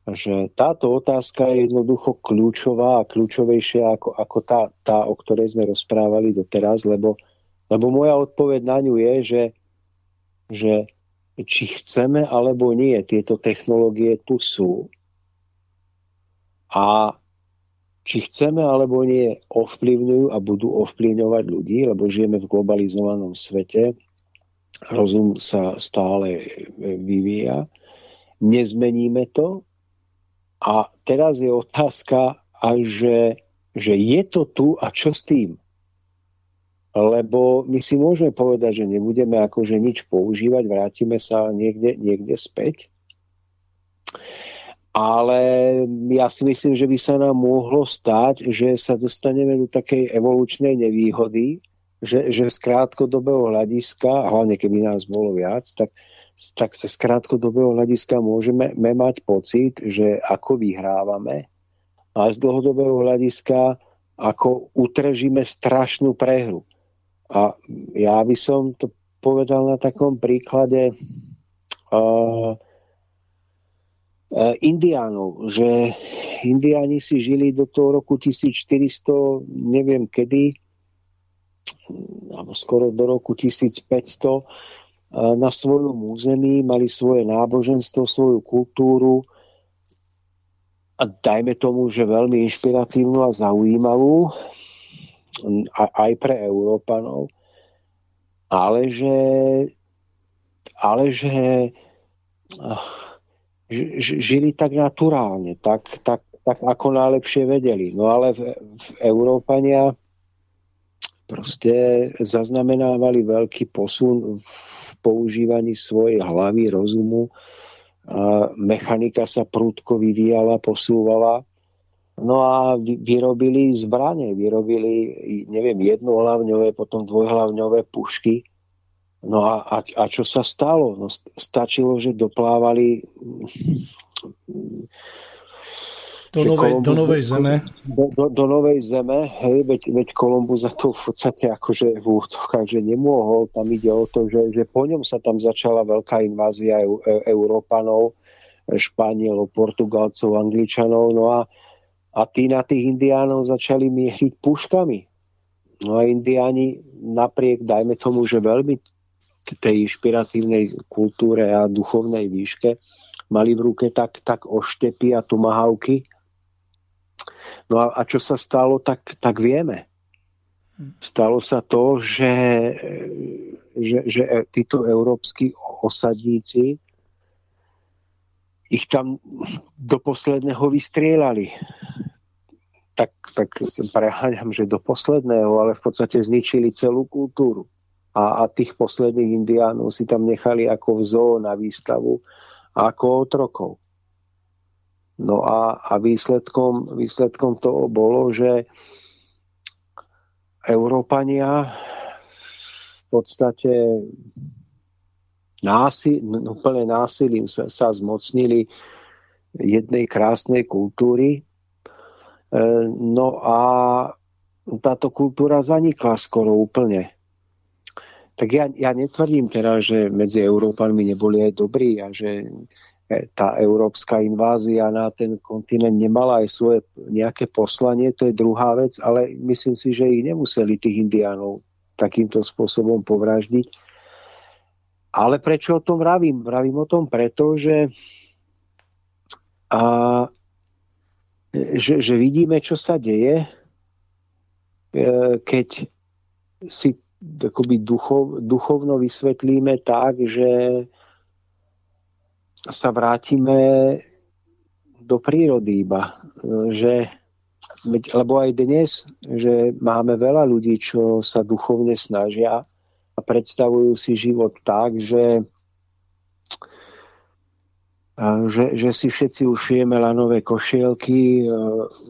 že táto otázka je jednoducho kľúčová a kľúčovejšia ako, ako tá, tá, o ktorej sme rozprávali doteraz, lebo, lebo moja odpoveď na ňu je, že, že či chceme alebo nie, tieto technológie tu sú. A či chceme alebo nie, ovplyvňujú a budú ovplyvňovať ľudí, lebo žijeme v globalizovanom svete, rozum sa stále vyvíja. Nezmeníme to, a teraz je otázka, že, že je to tu a čo s tým? lebo my si môžeme povedať, že nebudeme akože nič používať, vrátime sa niekde, niekde späť. Ale ja si myslím, že by sa nám mohlo stať, že sa dostaneme do takej evolučnej nevýhody, že, že z krátkodobého hľadiska, hlavne keby nás bolo viac, tak, tak sa z krátkodobého hľadiska môžeme mať pocit, že ako vyhrávame, a z dlhodobého hľadiska ako utržíme strašnú prehru. A ja by som to povedal na takom príklade uh, Indiánov, že Indiáni si žili do toho roku 1400, neviem kedy, alebo skoro do roku 1500 uh, na svojom území, mali svoje náboženstvo, svoju kultúru a dajme tomu, že veľmi inšpiratívnu a zaujímavú aj pre Európanov, ale že, ale že žili tak naturálne, tak, tak, tak ako najlepšie vedeli. No ale v, v Európania proste zaznamenávali veľký posun v používaní svojej hlavy, rozumu. Mechanika sa prúdko vyvíjala, posúvala No a vyrobili zbranie, vyrobili, neviem, jednohlavňové, potom dvojhlavňové pušky. No a, a, a čo sa stalo? No stačilo, že doplávali do, novej, Kolumbus, do novej zeme. Do, do, do novej zeme, hej, veď, veď Kolumbus za to v podstate akože v úvodzovkách, že nemohol, tam ide o to, že, že po ňom sa tam začala veľká invázia e, Európanov, Španielov, Portugalcov, Angličanov, no a a tí na tých indiánov začali mieriť puškami. No a indiáni napriek, dajme tomu, že veľmi tej inšpiratívnej kultúre a duchovnej výške mali v ruke tak, tak oštepy a tumahavky. No a, a čo sa stalo, tak, tak vieme. Stalo sa to, že, že, že títo európsky osadníci ich tam do posledného vystrielali tak, tak preháňam, že do posledného, ale v podstate zničili celú kultúru. A, a tých posledných indiánov si tam nechali ako vzó na výstavu a ako otrokov. No a, a výsledkom, výsledkom toho bolo, že Európania v podstate násil, no, úplne násilím sa, sa zmocnili jednej krásnej kultúry, E, no a táto kultúra zanikla skoro úplne. Tak ja, ja netvrdím teraz, že medzi Európanmi neboli aj dobrí a že tá európska invázia na ten kontinent nemala aj svoje nejaké poslanie, to je druhá vec, ale myslím si, že ich nemuseli tých indiánov takýmto spôsobom povraždiť. Ale prečo o tom vravím? Vravím o tom preto, že a že, že vidíme, čo sa deje, e, keď si duchov, duchovno vysvetlíme tak, že sa vrátime do prírody iba. Že, lebo aj dnes, že máme veľa ľudí, čo sa duchovne snažia a predstavujú si život tak, že že, že si všetci ušijeme lanové košielky,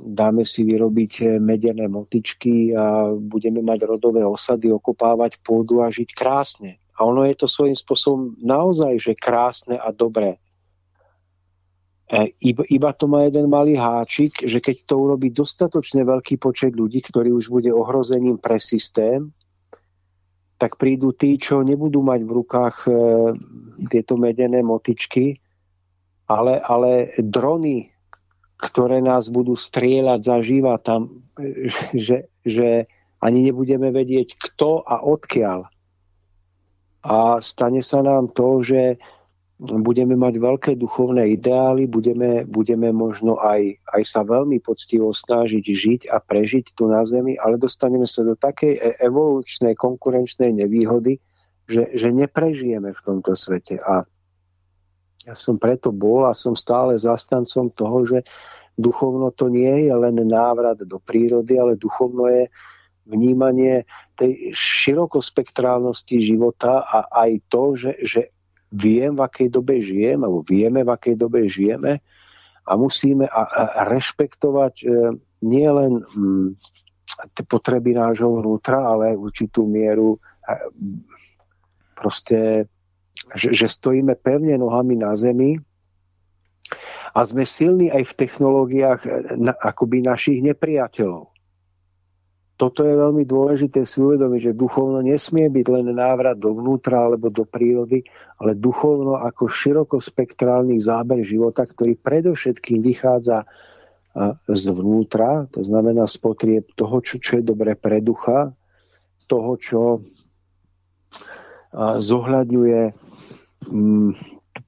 dáme si vyrobiť medené motičky a budeme mať rodové osady, okopávať pôdu a žiť krásne. A ono je to svojím spôsobom naozaj, že krásne a dobré. E, iba, iba to má jeden malý háčik, že keď to urobí dostatočne veľký počet ľudí, ktorý už bude ohrozením pre systém, tak prídu tí, čo nebudú mať v rukách e, tieto medené motičky, ale, ale drony, ktoré nás budú strieľať zažíva tam, že, že ani nebudeme vedieť kto a odkiaľ. A stane sa nám to, že budeme mať veľké duchovné ideály, budeme, budeme možno aj, aj sa veľmi poctivo snažiť žiť a prežiť tu na Zemi, ale dostaneme sa do takej e- evolučnej konkurenčnej nevýhody, že, že neprežijeme v tomto svete. A ja som preto bol a som stále zastancom toho, že duchovno to nie je len návrat do prírody, ale duchovno je vnímanie tej širokospektrálnosti života a aj to, že, že viem, v akej dobe žijem, alebo vieme, v akej dobe žijeme a musíme a, a rešpektovať e, nielen mm, potreby nášho vnútra, ale určitú mieru e, proste, že, že stojíme pevne nohami na zemi a sme silní aj v technológiách e, na, akoby našich nepriateľov toto je veľmi dôležité si uvedomiť, že duchovno nesmie byť len návrat dovnútra alebo do prírody, ale duchovno ako širokospektrálny záber života, ktorý predovšetkým vychádza zvnútra, to znamená z potrieb toho, čo, čo je dobré pre ducha, toho, čo zohľadňuje mm,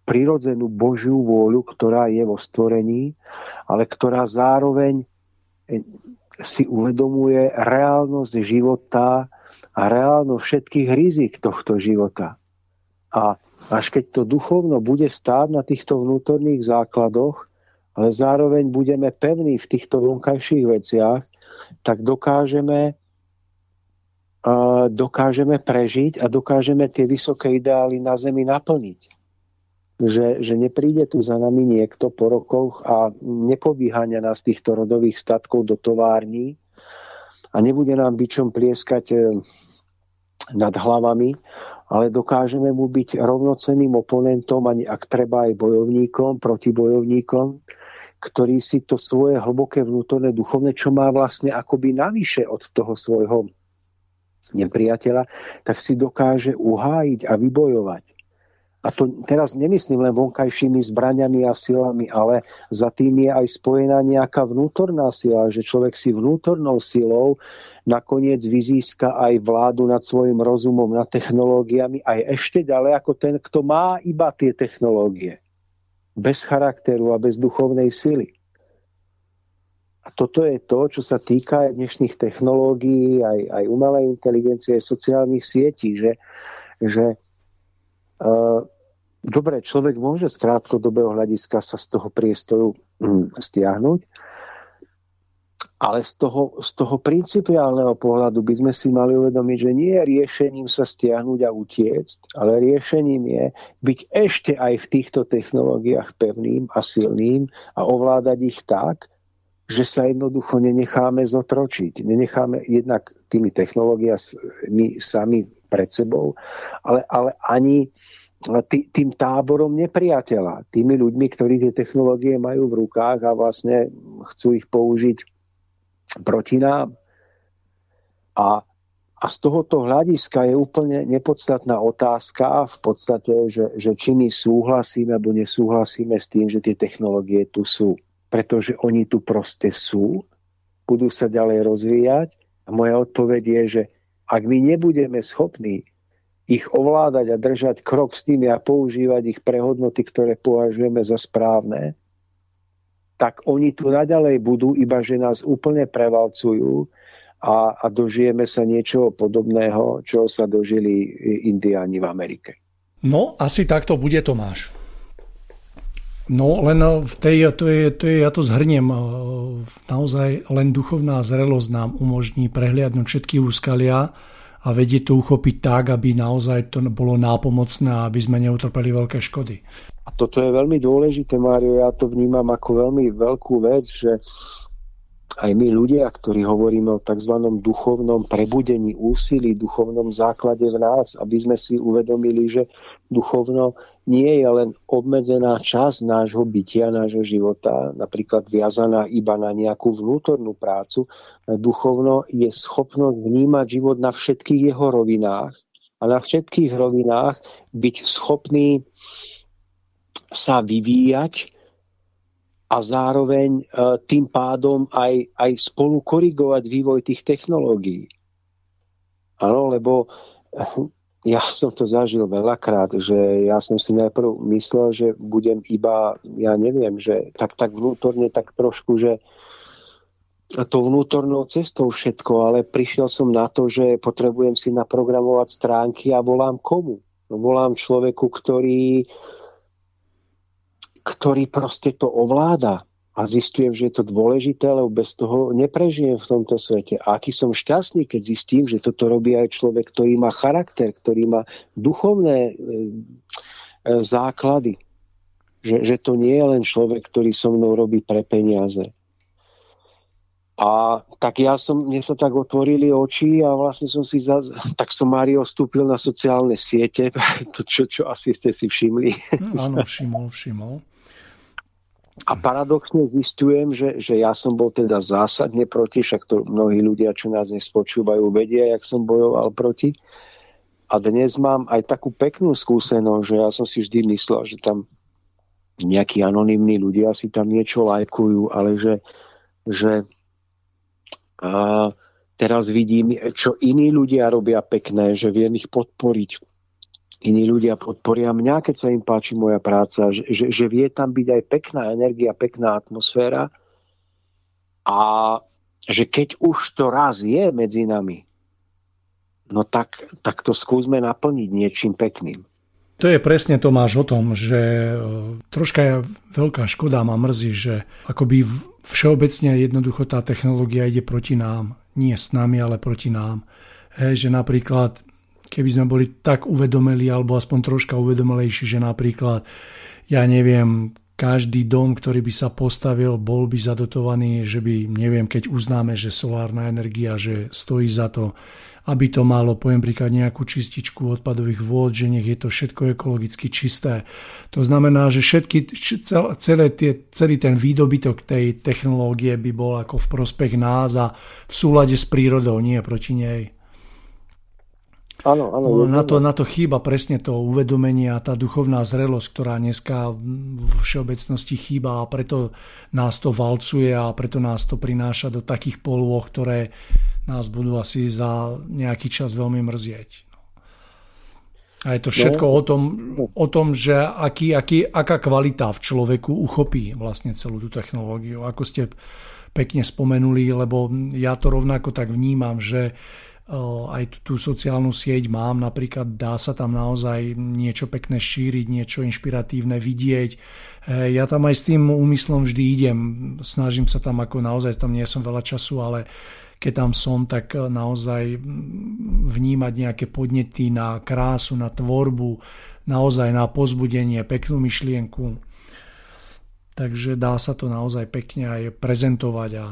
prirodzenú Božiu vôľu, ktorá je vo stvorení, ale ktorá zároveň si uvedomuje reálnosť života a reálnosť všetkých rizik tohto života. A až keď to duchovno bude stáť na týchto vnútorných základoch, ale zároveň budeme pevní v týchto vonkajších veciach, tak dokážeme, dokážeme prežiť a dokážeme tie vysoké ideály na Zemi naplniť že, že nepríde tu za nami niekto po rokoch a nepovíhania nás týchto rodových statkov do tovární a nebude nám byčom plieskať e, nad hlavami, ale dokážeme mu byť rovnocenným oponentom, ani ak treba aj bojovníkom, protibojovníkom, ktorý si to svoje hlboké vnútorné duchovné, čo má vlastne akoby navyše od toho svojho nepriateľa, tak si dokáže uhájiť a vybojovať. A to teraz nemyslím len vonkajšími zbraniami a silami, ale za tým je aj spojená nejaká vnútorná sila, že človek si vnútornou silou nakoniec vyzíska aj vládu nad svojim rozumom, nad technológiami, aj ešte ďalej ako ten, kto má iba tie technológie. Bez charakteru a bez duchovnej sily. A toto je to, čo sa týka aj dnešných technológií, aj, aj umelej inteligencie, aj sociálnych sietí, že, že uh, dobre, človek môže z krátkodobého hľadiska sa z toho priestoru hm, stiahnuť, ale z toho, z toho principiálneho pohľadu by sme si mali uvedomiť, že nie je riešením sa stiahnuť a utiecť, ale riešením je byť ešte aj v týchto technológiách pevným a silným a ovládať ich tak, že sa jednoducho nenecháme zotročiť. Nenecháme jednak tými technológiami sami pred sebou, ale, ale ani tý, tým táborom nepriateľa, tými ľuďmi, ktorí tie technológie majú v rukách a vlastne chcú ich použiť proti nám. A, a z tohoto hľadiska je úplne nepodstatná otázka v podstate, že, že či my súhlasíme alebo nesúhlasíme s tým, že tie technológie tu sú. Pretože oni tu proste sú, budú sa ďalej rozvíjať a moja odpoveď je, že ak my nebudeme schopní ich ovládať a držať krok s nimi a používať ich pre hodnoty, ktoré považujeme za správne, tak oni tu naďalej budú, iba že nás úplne prevalcujú a, a dožijeme sa niečoho podobného, čo sa dožili Indiáni v Amerike. No, asi takto bude Tomáš. No, len v tej, to je, to je, ja to zhrniem, naozaj len duchovná zrelosť nám umožní prehliadnúť všetky úskalia, a vedieť to uchopiť tak, aby naozaj to bolo nápomocné, aby sme neutrpeli veľké škody. A toto je veľmi dôležité, Mário, ja to vnímam ako veľmi veľkú vec, že aj my ľudia, ktorí hovoríme o tzv. duchovnom prebudení, úsilí, duchovnom základe v nás, aby sme si uvedomili, že duchovno nie je len obmedzená časť nášho bytia, nášho života, napríklad viazaná iba na nejakú vnútornú prácu. Duchovno je schopnosť vnímať život na všetkých jeho rovinách a na všetkých rovinách byť schopný sa vyvíjať a zároveň e, tým pádom aj, aj spolu korigovať vývoj tých technológií. Áno, lebo ja som to zažil veľakrát, že ja som si najprv myslel, že budem iba, ja neviem, že tak, tak vnútorne, tak trošku, že to vnútornou cestou všetko, ale prišiel som na to, že potrebujem si naprogramovať stránky a volám komu? Volám človeku, ktorý ktorý proste to ovláda. A zistujem, že je to dôležité, lebo bez toho neprežijem v tomto svete. A aký som šťastný, keď zistím, že toto robí aj človek, ktorý má charakter, ktorý má duchovné e, e, základy. Že, že to nie je len človek, ktorý so mnou robí pre peniaze. A tak ja som, mne sa tak otvorili oči a vlastne som si, zaz, tak som Mario vstúpil na sociálne siete, to čo, čo asi ste si všimli. No, áno, všimol, všimol. A paradoxne zistujem, že, že ja som bol teda zásadne proti, však to mnohí ľudia, čo nás nespočúvajú, vedia, jak som bojoval proti. A dnes mám aj takú peknú skúsenosť, že ja som si vždy myslel, že tam nejakí anonimní ľudia si tam niečo lajkujú, ale že, že a teraz vidím, čo iní ľudia robia pekné, že viem ich podporiť iní ľudia podporia mňa, keď sa im páči moja práca, že, že, že vie tam byť aj pekná energia, pekná atmosféra a že keď už to raz je medzi nami, no tak, tak to skúsme naplniť niečím pekným. To je presne Tomáš o tom, že e, troška je veľká škoda ma mrzí, že akoby všeobecne jednoducho tá technológia ide proti nám. Nie s nami, ale proti nám. Hej, že napríklad keby sme boli tak uvedomeli, alebo aspoň troška uvedomelejší, že napríklad, ja neviem, každý dom, ktorý by sa postavil, bol by zadotovaný, že by, neviem, keď uznáme, že solárna energia, že stojí za to, aby to malo, poviem príklad, nejakú čističku odpadových vôd, že nech je to všetko ekologicky čisté. To znamená, že všetky, celé tie, celý ten výdobytok tej technológie by bol ako v prospech nás a v súlade s prírodou, nie proti nej. Áno, áno. No, na, to, na to chýba presne to uvedomenie a tá duchovná zrelosť, ktorá dneska v všeobecnosti chýba a preto nás to valcuje a preto nás to prináša do takých polôch, ktoré nás budú asi za nejaký čas veľmi mrzieť. A je to všetko no. o, tom, o tom, že aký, aký, aká kvalita v človeku uchopí vlastne celú tú technológiu. Ako ste pekne spomenuli, lebo ja to rovnako tak vnímam, že aj tú sociálnu sieť mám, napríklad dá sa tam naozaj niečo pekné šíriť, niečo inšpiratívne vidieť. Ja tam aj s tým úmyslom vždy idem, snažím sa tam ako naozaj, tam nie som veľa času, ale keď tam som, tak naozaj vnímať nejaké podnety na krásu, na tvorbu, naozaj na pozbudenie, peknú myšlienku. Takže dá sa to naozaj pekne aj prezentovať a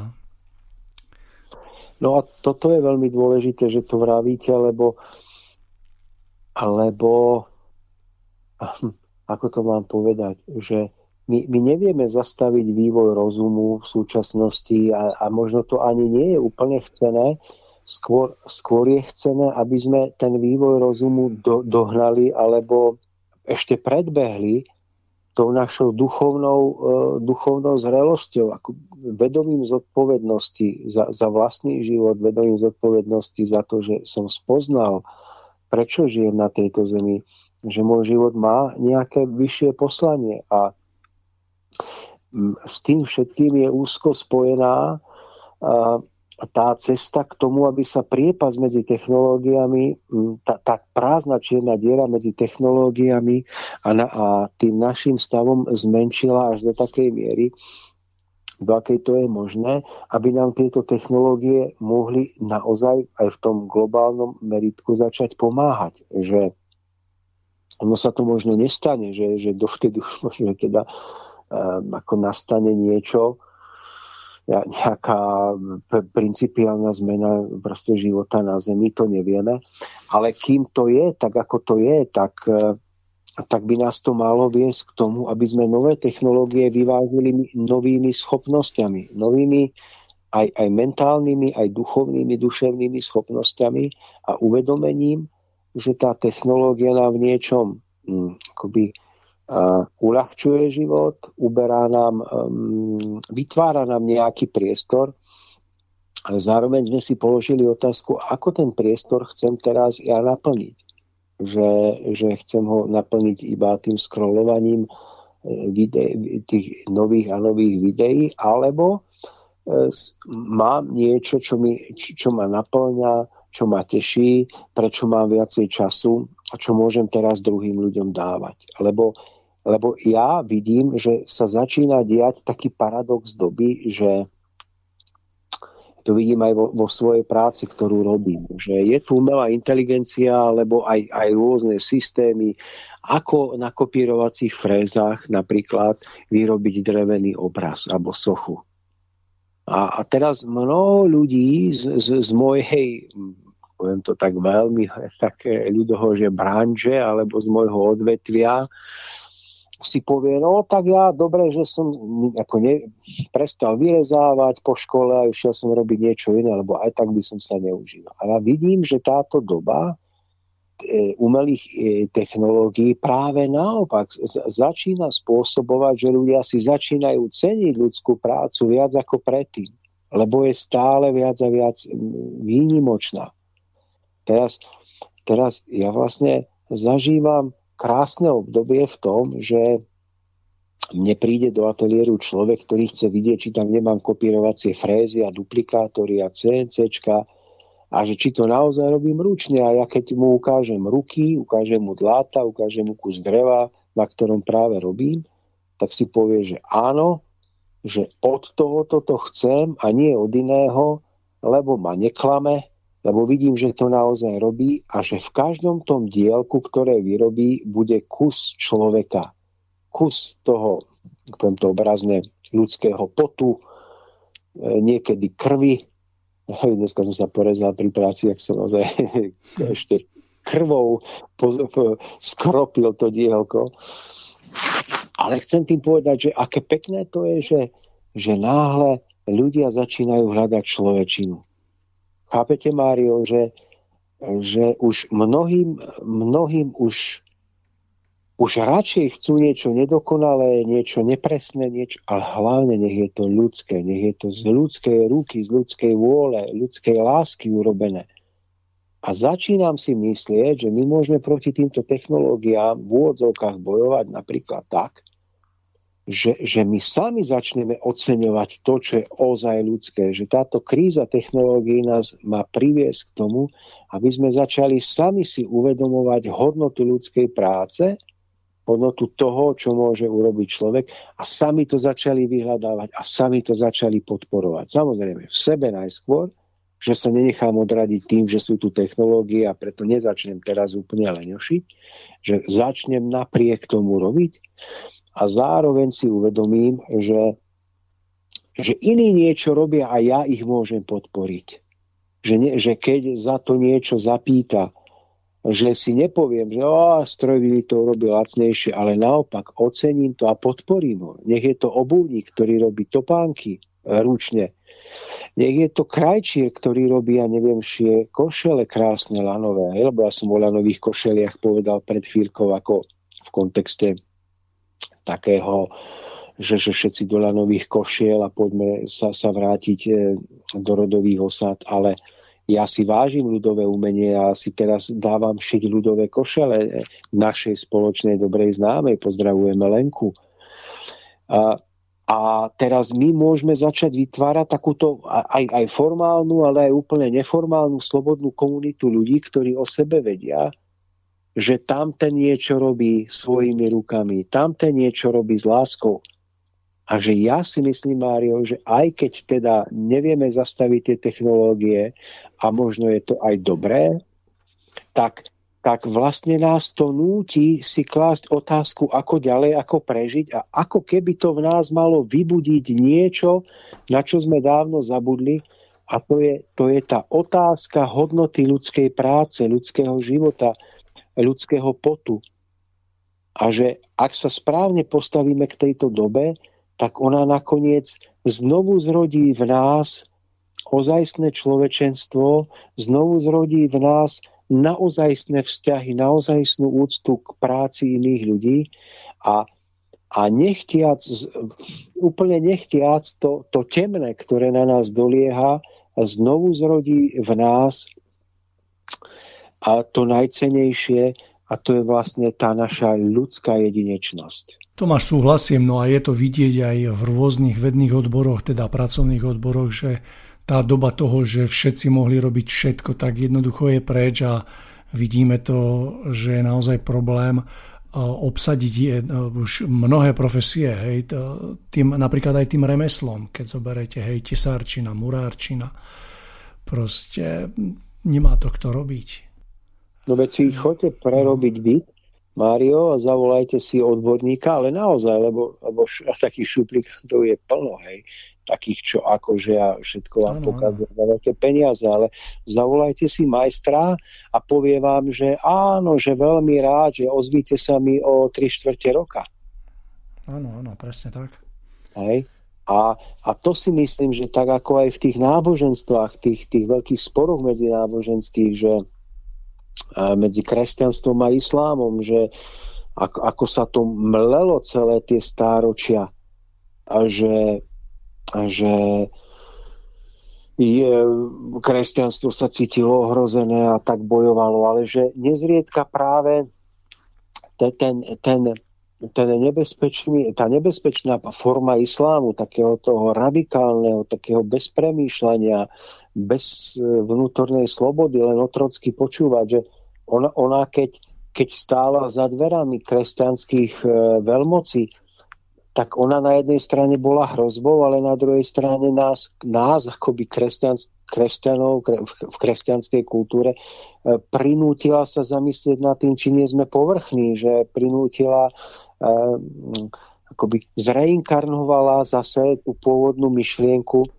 No a toto je veľmi dôležité, že to vravíte, lebo alebo ako to mám povedať, že my, my nevieme zastaviť vývoj rozumu v súčasnosti a, a možno to ani nie je úplne chcené, skôr, skôr je chcené, aby sme ten vývoj rozumu do, dohnali alebo ešte predbehli tou našou duchovnou, uh, duchovnou zrelosťou, ako vedomím zodpovednosti za, za vlastný život, vedomím zodpovednosti za to, že som spoznal, prečo žijem na tejto zemi, že môj život má nejaké vyššie poslanie. A s tým všetkým je úzko spojená tá cesta k tomu, aby sa priepas medzi technológiami, tá, tá prázdna čierna diera medzi technológiami a, na, a tým našim stavom zmenšila až do takej miery, do akej to je možné, aby nám tieto technológie mohli naozaj aj v tom globálnom meritku začať pomáhať. Že ono sa to možno nestane, že, že dovtedy už možno teda um, ako nastane niečo, nejaká principiálna zmena proste života na Zemi, to nevieme. Ale kým to je, tak ako to je, tak, e, tak by nás to malo viesť k tomu, aby sme nové technológie vyvážili novými schopnosťami, novými aj, aj mentálnymi, aj duchovnými, duševnými schopnosťami a uvedomením, že tá technológia nám v niečom hm, akoby uľahčuje život, uberá nám, vytvára nám nejaký priestor, ale zároveň sme si položili otázku, ako ten priestor chcem teraz ja naplniť. Že, že chcem ho naplniť iba tým scrollovaním e, vide, tých nových a nových videí, alebo e, mám niečo, čo, mi, čo ma naplňa, čo ma teší, prečo mám viacej času a čo môžem teraz druhým ľuďom dávať. Lebo Lebo ja vidím, že sa začína diať taký paradox doby, že to vidím aj vo, vo svojej práci, ktorú robím, že je tu umelá inteligencia, alebo aj, aj rôzne systémy, ako na kopírovacích frézach napríklad vyrobiť drevený obraz alebo sochu. A, a teraz mnoho ľudí z, z, z mojej, poviem to tak veľmi, také ľudoho, že branže alebo z môjho odvetvia, si povie, no tak ja dobre, že som ako ne, prestal vyrezávať po škole a išiel som robiť niečo iné, lebo aj tak by som sa neužil. A ja vidím, že táto doba e, umelých e, technológií práve naopak začína spôsobovať, že ľudia si začínajú ceniť ľudskú prácu viac ako predtým, lebo je stále viac a viac výnimočná. Teraz, teraz ja vlastne zažívam krásne obdobie v tom, že mne príde do ateliéru človek, ktorý chce vidieť, či tam nemám kopírovacie frézy a duplikátory a CNCčka a že či to naozaj robím ručne. A ja keď mu ukážem ruky, ukážem mu dláta, ukážem mu kus dreva, na ktorom práve robím, tak si povie, že áno, že od tohoto to chcem a nie od iného, lebo ma neklame, lebo vidím, že to naozaj robí a že v každom tom dielku, ktoré vyrobí, bude kus človeka. Kus toho, poviem to obrazne, ľudského potu, e, niekedy krvi. Dneska som sa porezal pri práci, ak som naozaj ešte krvou skropil to dielko. Ale chcem tým povedať, že aké pekné to je, že, že náhle ľudia začínajú hľadať človečinu Chápete, Mário, že, že už mnohým, mnohým už, už radšej chcú niečo nedokonalé, niečo nepresné, niečo, ale hlavne nech je to ľudské, nech je to z ľudskej ruky, z ľudskej vôle, ľudskej lásky urobené. A začínam si myslieť, že my môžeme proti týmto technológiám v úvodzovkách bojovať napríklad tak, že, že my sami začneme oceňovať to, čo je ozaj ľudské. Že táto kríza technológií nás má priviesť k tomu, aby sme začali sami si uvedomovať hodnotu ľudskej práce, hodnotu toho, čo môže urobiť človek a sami to začali vyhľadávať a sami to začali podporovať. Samozrejme, v sebe najskôr, že sa nenechám odradiť tým, že sú tu technológie a preto nezačnem teraz úplne leňošiť, že začnem napriek tomu robiť a zároveň si uvedomím, že, že iní niečo robia a ja ich môžem podporiť. Že, ne, že keď za to niečo zapýta, že si nepoviem, že o, stroj to urobil lacnejšie, ale naopak ocením to a podporím ho. Nech je to obuvník, ktorý robí topánky ručne. Nech je to krajčier, ktorý robí, ja neviem, šie košele krásne lanové. Lebo ja som o lanových košeliach povedal pred chvíľkou ako v kontexte takého, že, že všetci do lanových košiel a poďme sa, sa vrátiť e, do rodových osad, ale ja si vážim ľudové umenie a si teraz dávam šiť ľudové košele e, našej spoločnej dobrej známej. Pozdravujeme Lenku. A, a teraz my môžeme začať vytvárať takúto aj, aj formálnu, ale aj úplne neformálnu slobodnú komunitu ľudí, ktorí o sebe vedia, že tamten niečo robí svojimi rukami, tamten niečo robí s láskou. A že ja si myslím, Mário, že aj keď teda nevieme zastaviť tie technológie a možno je to aj dobré, tak, tak vlastne nás to núti si klásť otázku, ako ďalej, ako prežiť a ako keby to v nás malo vybudiť niečo, na čo sme dávno zabudli a to je, to je tá otázka hodnoty ľudskej práce, ľudského života, ľudského potu. A že ak sa správne postavíme k tejto dobe, tak ona nakoniec znovu zrodí v nás ozajstné človečenstvo, znovu zrodí v nás naozajstné vzťahy, naozajstnú úctu k práci iných ľudí a, a nechtiac, úplne nechtiac to, to temné, ktoré na nás dolieha, znovu zrodí v nás a to najcenejšie a to je vlastne tá naša ľudská jedinečnosť. Tomáš, súhlasím, no a je to vidieť aj v rôznych vedných odboroch, teda pracovných odboroch, že tá doba toho, že všetci mohli robiť všetko, tak jednoducho je preč a vidíme to, že je naozaj problém obsadiť už mnohé profesie, hej, tým, napríklad aj tým remeslom, keď zoberete, hej, tesárčina, murárčina, proste nemá to kto robiť. No veď si choďte prerobiť byt, Mário, a zavolajte si odborníka, ale naozaj, lebo, lebo š, takých šuplikantov je plno, hej takých, čo akože ja všetko vám pokazujem za veľké peniaze, ale zavolajte si majstra a povie vám, že áno, že veľmi rád, že ozvíte sa mi o 3 štvrte roka. Áno, áno, presne tak. Hej. A, a to si myslím, že tak ako aj v tých náboženstvách, tých, tých veľkých sporoch medzi náboženských, že medzi kresťanstvom a islámom, že ako, ako sa to mlelo celé tie stáročia a že že je, kresťanstvo sa cítilo ohrozené a tak bojovalo, ale že nezriedka práve ten, ten, ten, ten nebezpečný, tá nebezpečná forma islámu, takého toho radikálneho, takého bez premýšľania, bez vnútornej slobody, len otrocky počúvať, že ona, ona keď, keď stála za dverami kresťanských e, veľmocí, tak ona na jednej strane bola hrozbou, ale na druhej strane nás, nás akoby kresťan, kresťanov v kresťanskej kultúre e, prinútila sa zamyslieť nad tým, či nie sme povrchní, že prinútila akoby zreinkarnovala zase tú pôvodnú myšlienku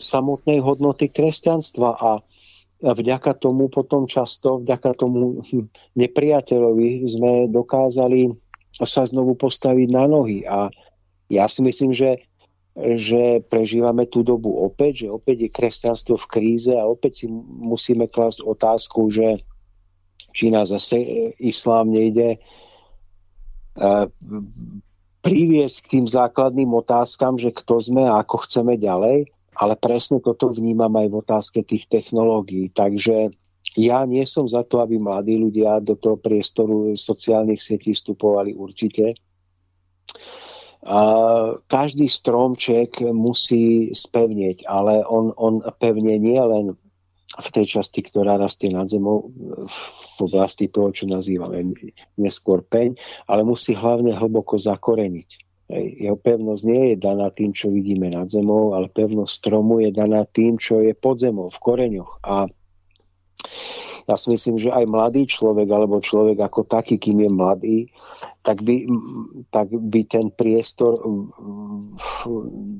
samotnej hodnoty kresťanstva a vďaka tomu potom často, vďaka tomu nepriateľovi sme dokázali sa znovu postaviť na nohy. A ja si myslím, že, že prežívame tú dobu opäť, že opäť je kresťanstvo v kríze a opäť si musíme klásť otázku, že či nás zase e, islám nejde e, priviesť k tým základným otázkam, že kto sme a ako chceme ďalej, ale presne toto vnímam aj v otázke tých technológií. Takže ja nie som za to, aby mladí ľudia do toho priestoru sociálnych sietí vstupovali určite. A každý stromček musí spevnieť, ale on, on pevne nie len v tej časti, ktorá rastie nad zemou, v oblasti toho, čo nazývame neskôr peň, ale musí hlavne hlboko zakoreniť. Jeho pevnosť nie je daná tým, čo vidíme nad zemou, ale pevnosť stromu je daná tým, čo je pod zemou, v koreňoch. A ja si myslím, že aj mladý človek, alebo človek ako taký, kým je mladý, tak by, tak by ten priestor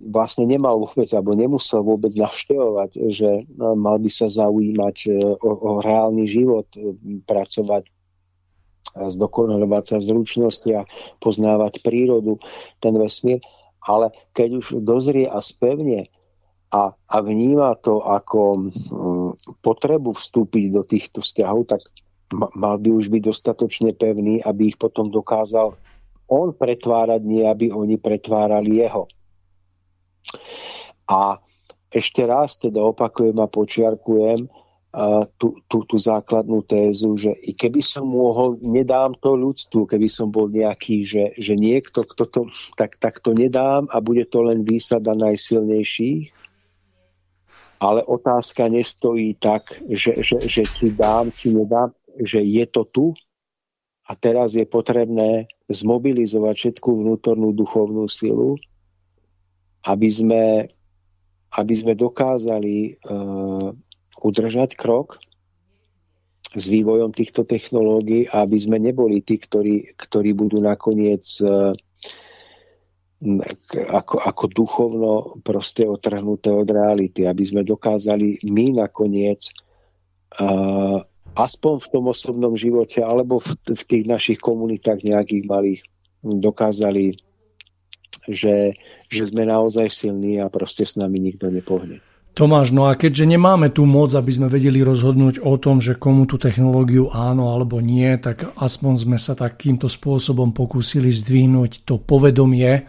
vlastne nemal vôbec, alebo nemusel vôbec navštevovať, že no, mal by sa zaujímať e, o, o reálny život, e, pracovať zdokonalovať sa v zručnosti a poznávať prírodu, ten vesmír. Ale keď už dozrie a spevne, a, a vníma to ako um, potrebu vstúpiť do týchto vzťahov, tak mal by už byť dostatočne pevný, aby ich potom dokázal on pretvárať, nie aby oni pretvárali jeho. A ešte raz teda opakujem a počiarkujem tú, tú, tú základnú tézu, že i keby som mohol, nedám to ľudstvu, keby som bol nejaký, že, že niekto, kto to, tak, tak to nedám a bude to len výsada najsilnejších, ale otázka nestojí tak, že, že, že či dám, či nedám, že je to tu a teraz je potrebné zmobilizovať všetkú vnútornú duchovnú silu, aby sme, aby sme dokázali uh, udržať krok s vývojom týchto technológií a aby sme neboli tí, ktorí, ktorí budú nakoniec uh, ako, ako duchovno proste otrhnuté od reality, aby sme dokázali my nakoniec uh, aspoň v tom osobnom živote alebo v, v tých našich komunitách nejakých malých dokázali, že, že sme naozaj silní a proste s nami nikto nepohne. Tomáš, no a keďže nemáme tú moc, aby sme vedeli rozhodnúť o tom, že komu tú technológiu áno alebo nie, tak aspoň sme sa takýmto spôsobom pokúsili zdvihnúť to povedomie,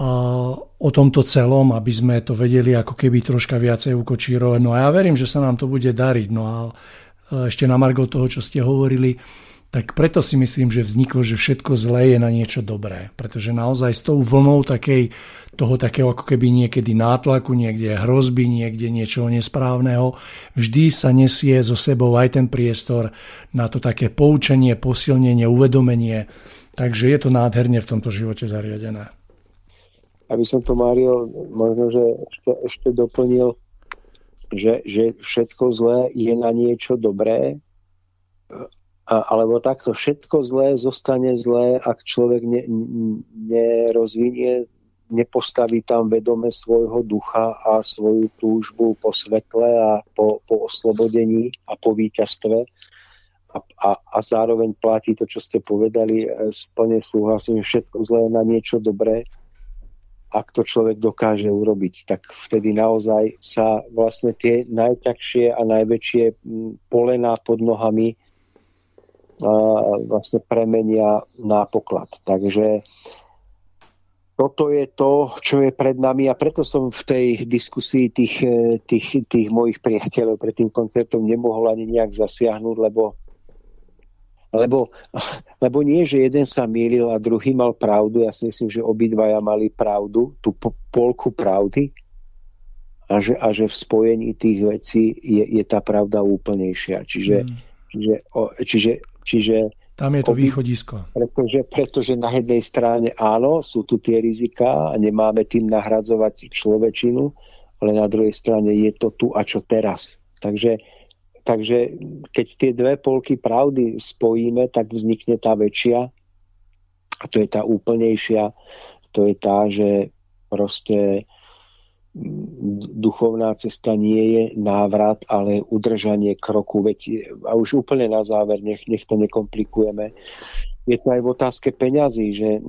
o tomto celom, aby sme to vedeli ako keby troška viacej ukočírovať. No a ja verím, že sa nám to bude dariť. No a ešte na margo toho, čo ste hovorili, tak preto si myslím, že vzniklo, že všetko zlé je na niečo dobré. Pretože naozaj s tou vlnou takej, toho takého ako keby niekedy nátlaku, niekde hrozby, niekde niečo nesprávneho, vždy sa nesie so sebou aj ten priestor na to také poučenie, posilnenie, uvedomenie. Takže je to nádherne v tomto živote zariadené. Aby som to, Mário, možno, že ešte, ešte doplnil, že, že všetko zlé je na niečo dobré, alebo takto všetko zlé zostane zlé, ak človek ne, nerozvinie, nepostaví tam vedome svojho ducha a svoju túžbu po svetle a po, po oslobodení a po víťazstve. A, a, a zároveň platí to, čo ste povedali, e, plne súhlasím, všetko zlé na niečo dobré, ak to človek dokáže urobiť, tak vtedy naozaj sa vlastne tie najťažšie a najväčšie polená pod nohami vlastne premenia na poklad. Takže toto je to, čo je pred nami a preto som v tej diskusii tých, tých, tých mojich priateľov pred tým koncertom nemohol ani nejak zasiahnuť, lebo, lebo, lebo nie, že jeden sa mýlil a druhý mal pravdu. Ja si myslím, že obidvaja mali pravdu, tú polku pravdy a že, a že v spojení tých vecí je, je tá pravda úplnejšia. Čiže, mm. čiže, čiže Čiže tam je to východisko. Pretože, pretože na jednej strane áno, sú tu tie rizika a nemáme tým nahradzovať človečinu, ale na druhej strane je to tu a čo teraz. Takže, takže keď tie dve polky pravdy spojíme, tak vznikne tá väčšia a to je tá úplnejšia, to je tá, že proste duchovná cesta nie je návrat, ale udržanie kroku. Veď, a už úplne na záver, nech, nech to nekomplikujeme. Je to aj v otázke peňazí, že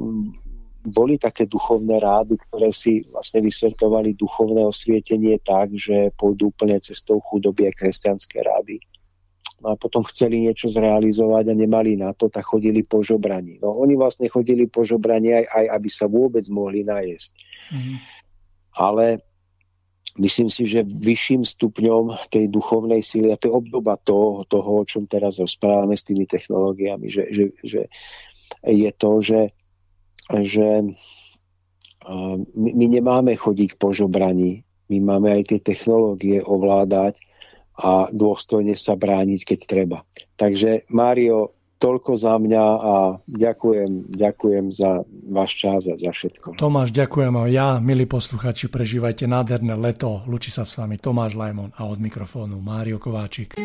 boli také duchovné rády, ktoré si vlastne vysvetovali duchovné osvietenie tak, že pôjdu úplne cestou chudoby a kresťanské rády. No a potom chceli niečo zrealizovať a nemali na to, tak chodili po žobraní. No oni vlastne chodili po žobraní aj, aj aby sa vôbec mohli najesť. Mm. Ale myslím si, že vyšším stupňom tej duchovnej síly, a to je obdoba toho, toho o čom teraz rozprávame s tými technológiami, že, že, že je to, že, že my, nemáme chodiť po žobraní, my máme aj tie technológie ovládať a dôstojne sa brániť, keď treba. Takže Mário, toľko za mňa a ďakujem, ďakujem za váš čas a za všetko. Tomáš, ďakujem a ja, milí posluchači, prežívajte nádherné leto. Lučí sa s vami Tomáš Lajmon a od mikrofónu Mário Kováčik.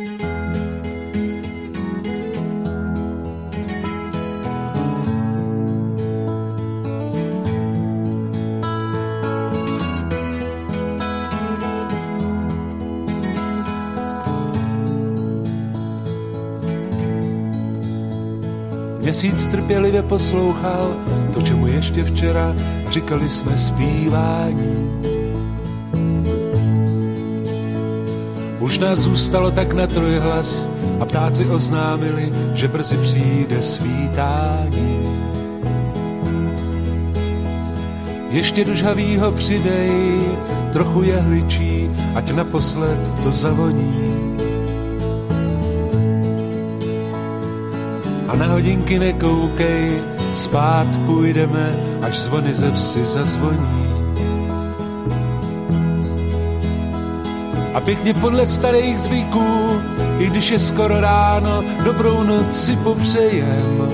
Měsíc trpělivě poslouchal to, čemu ještě včera říkali jsme zpívání. Už nás zůstalo tak na trojhlas a ptáci oznámili, že brzy přijde svítání. Ještě do žhavýho přidej trochu jehličí, ať naposled to zavoní. Na hodinky nekoukej, spát půjdeme, až zvony ze vsi zazvoní. A pěkně podle starých zvyků, i když je skoro ráno, dobrou noc si popřejem.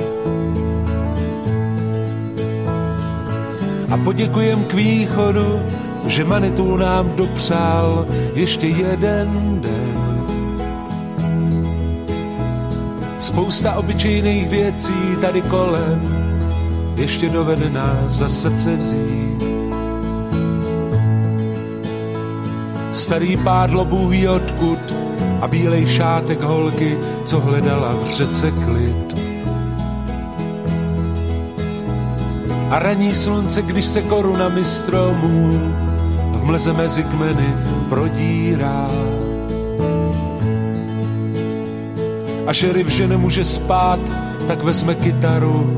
A poděkujem k východu, že Manitou nám dopřál ještě jeden den. Spousta obyčejných věcí tady kolem ještě dovede nás za srdce vzít. Starý pádlo bůh odkud a bílej šátek holky, co hledala v řece klid. A raní slunce, když se korunami stromů v mleze mezi kmeny prodírá. A šerif, že nemůže spát, tak vezme kytaru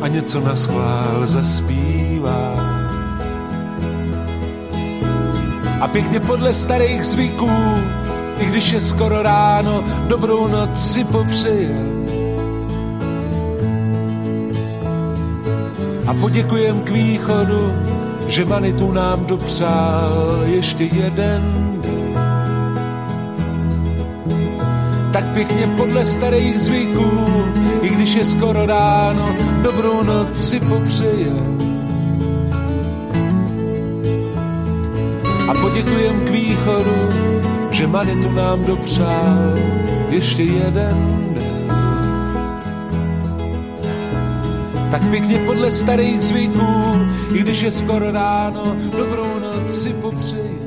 a něco na schvál zaspívá. A pěkně podle starých zvyků, i když je skoro ráno, dobrou noc si popřeje. A poděkujem k východu, že Manitu nám dopřál ještě jeden tak pěkně podle starých zvyků, i když je skoro ráno, dobrou noc si popřeje. A poděkujem k východu, že Manitu nám dopřál ještě jeden den. Tak pěkně podle starých zvyků, i když je skoro ráno, dobrou noc si popřeje.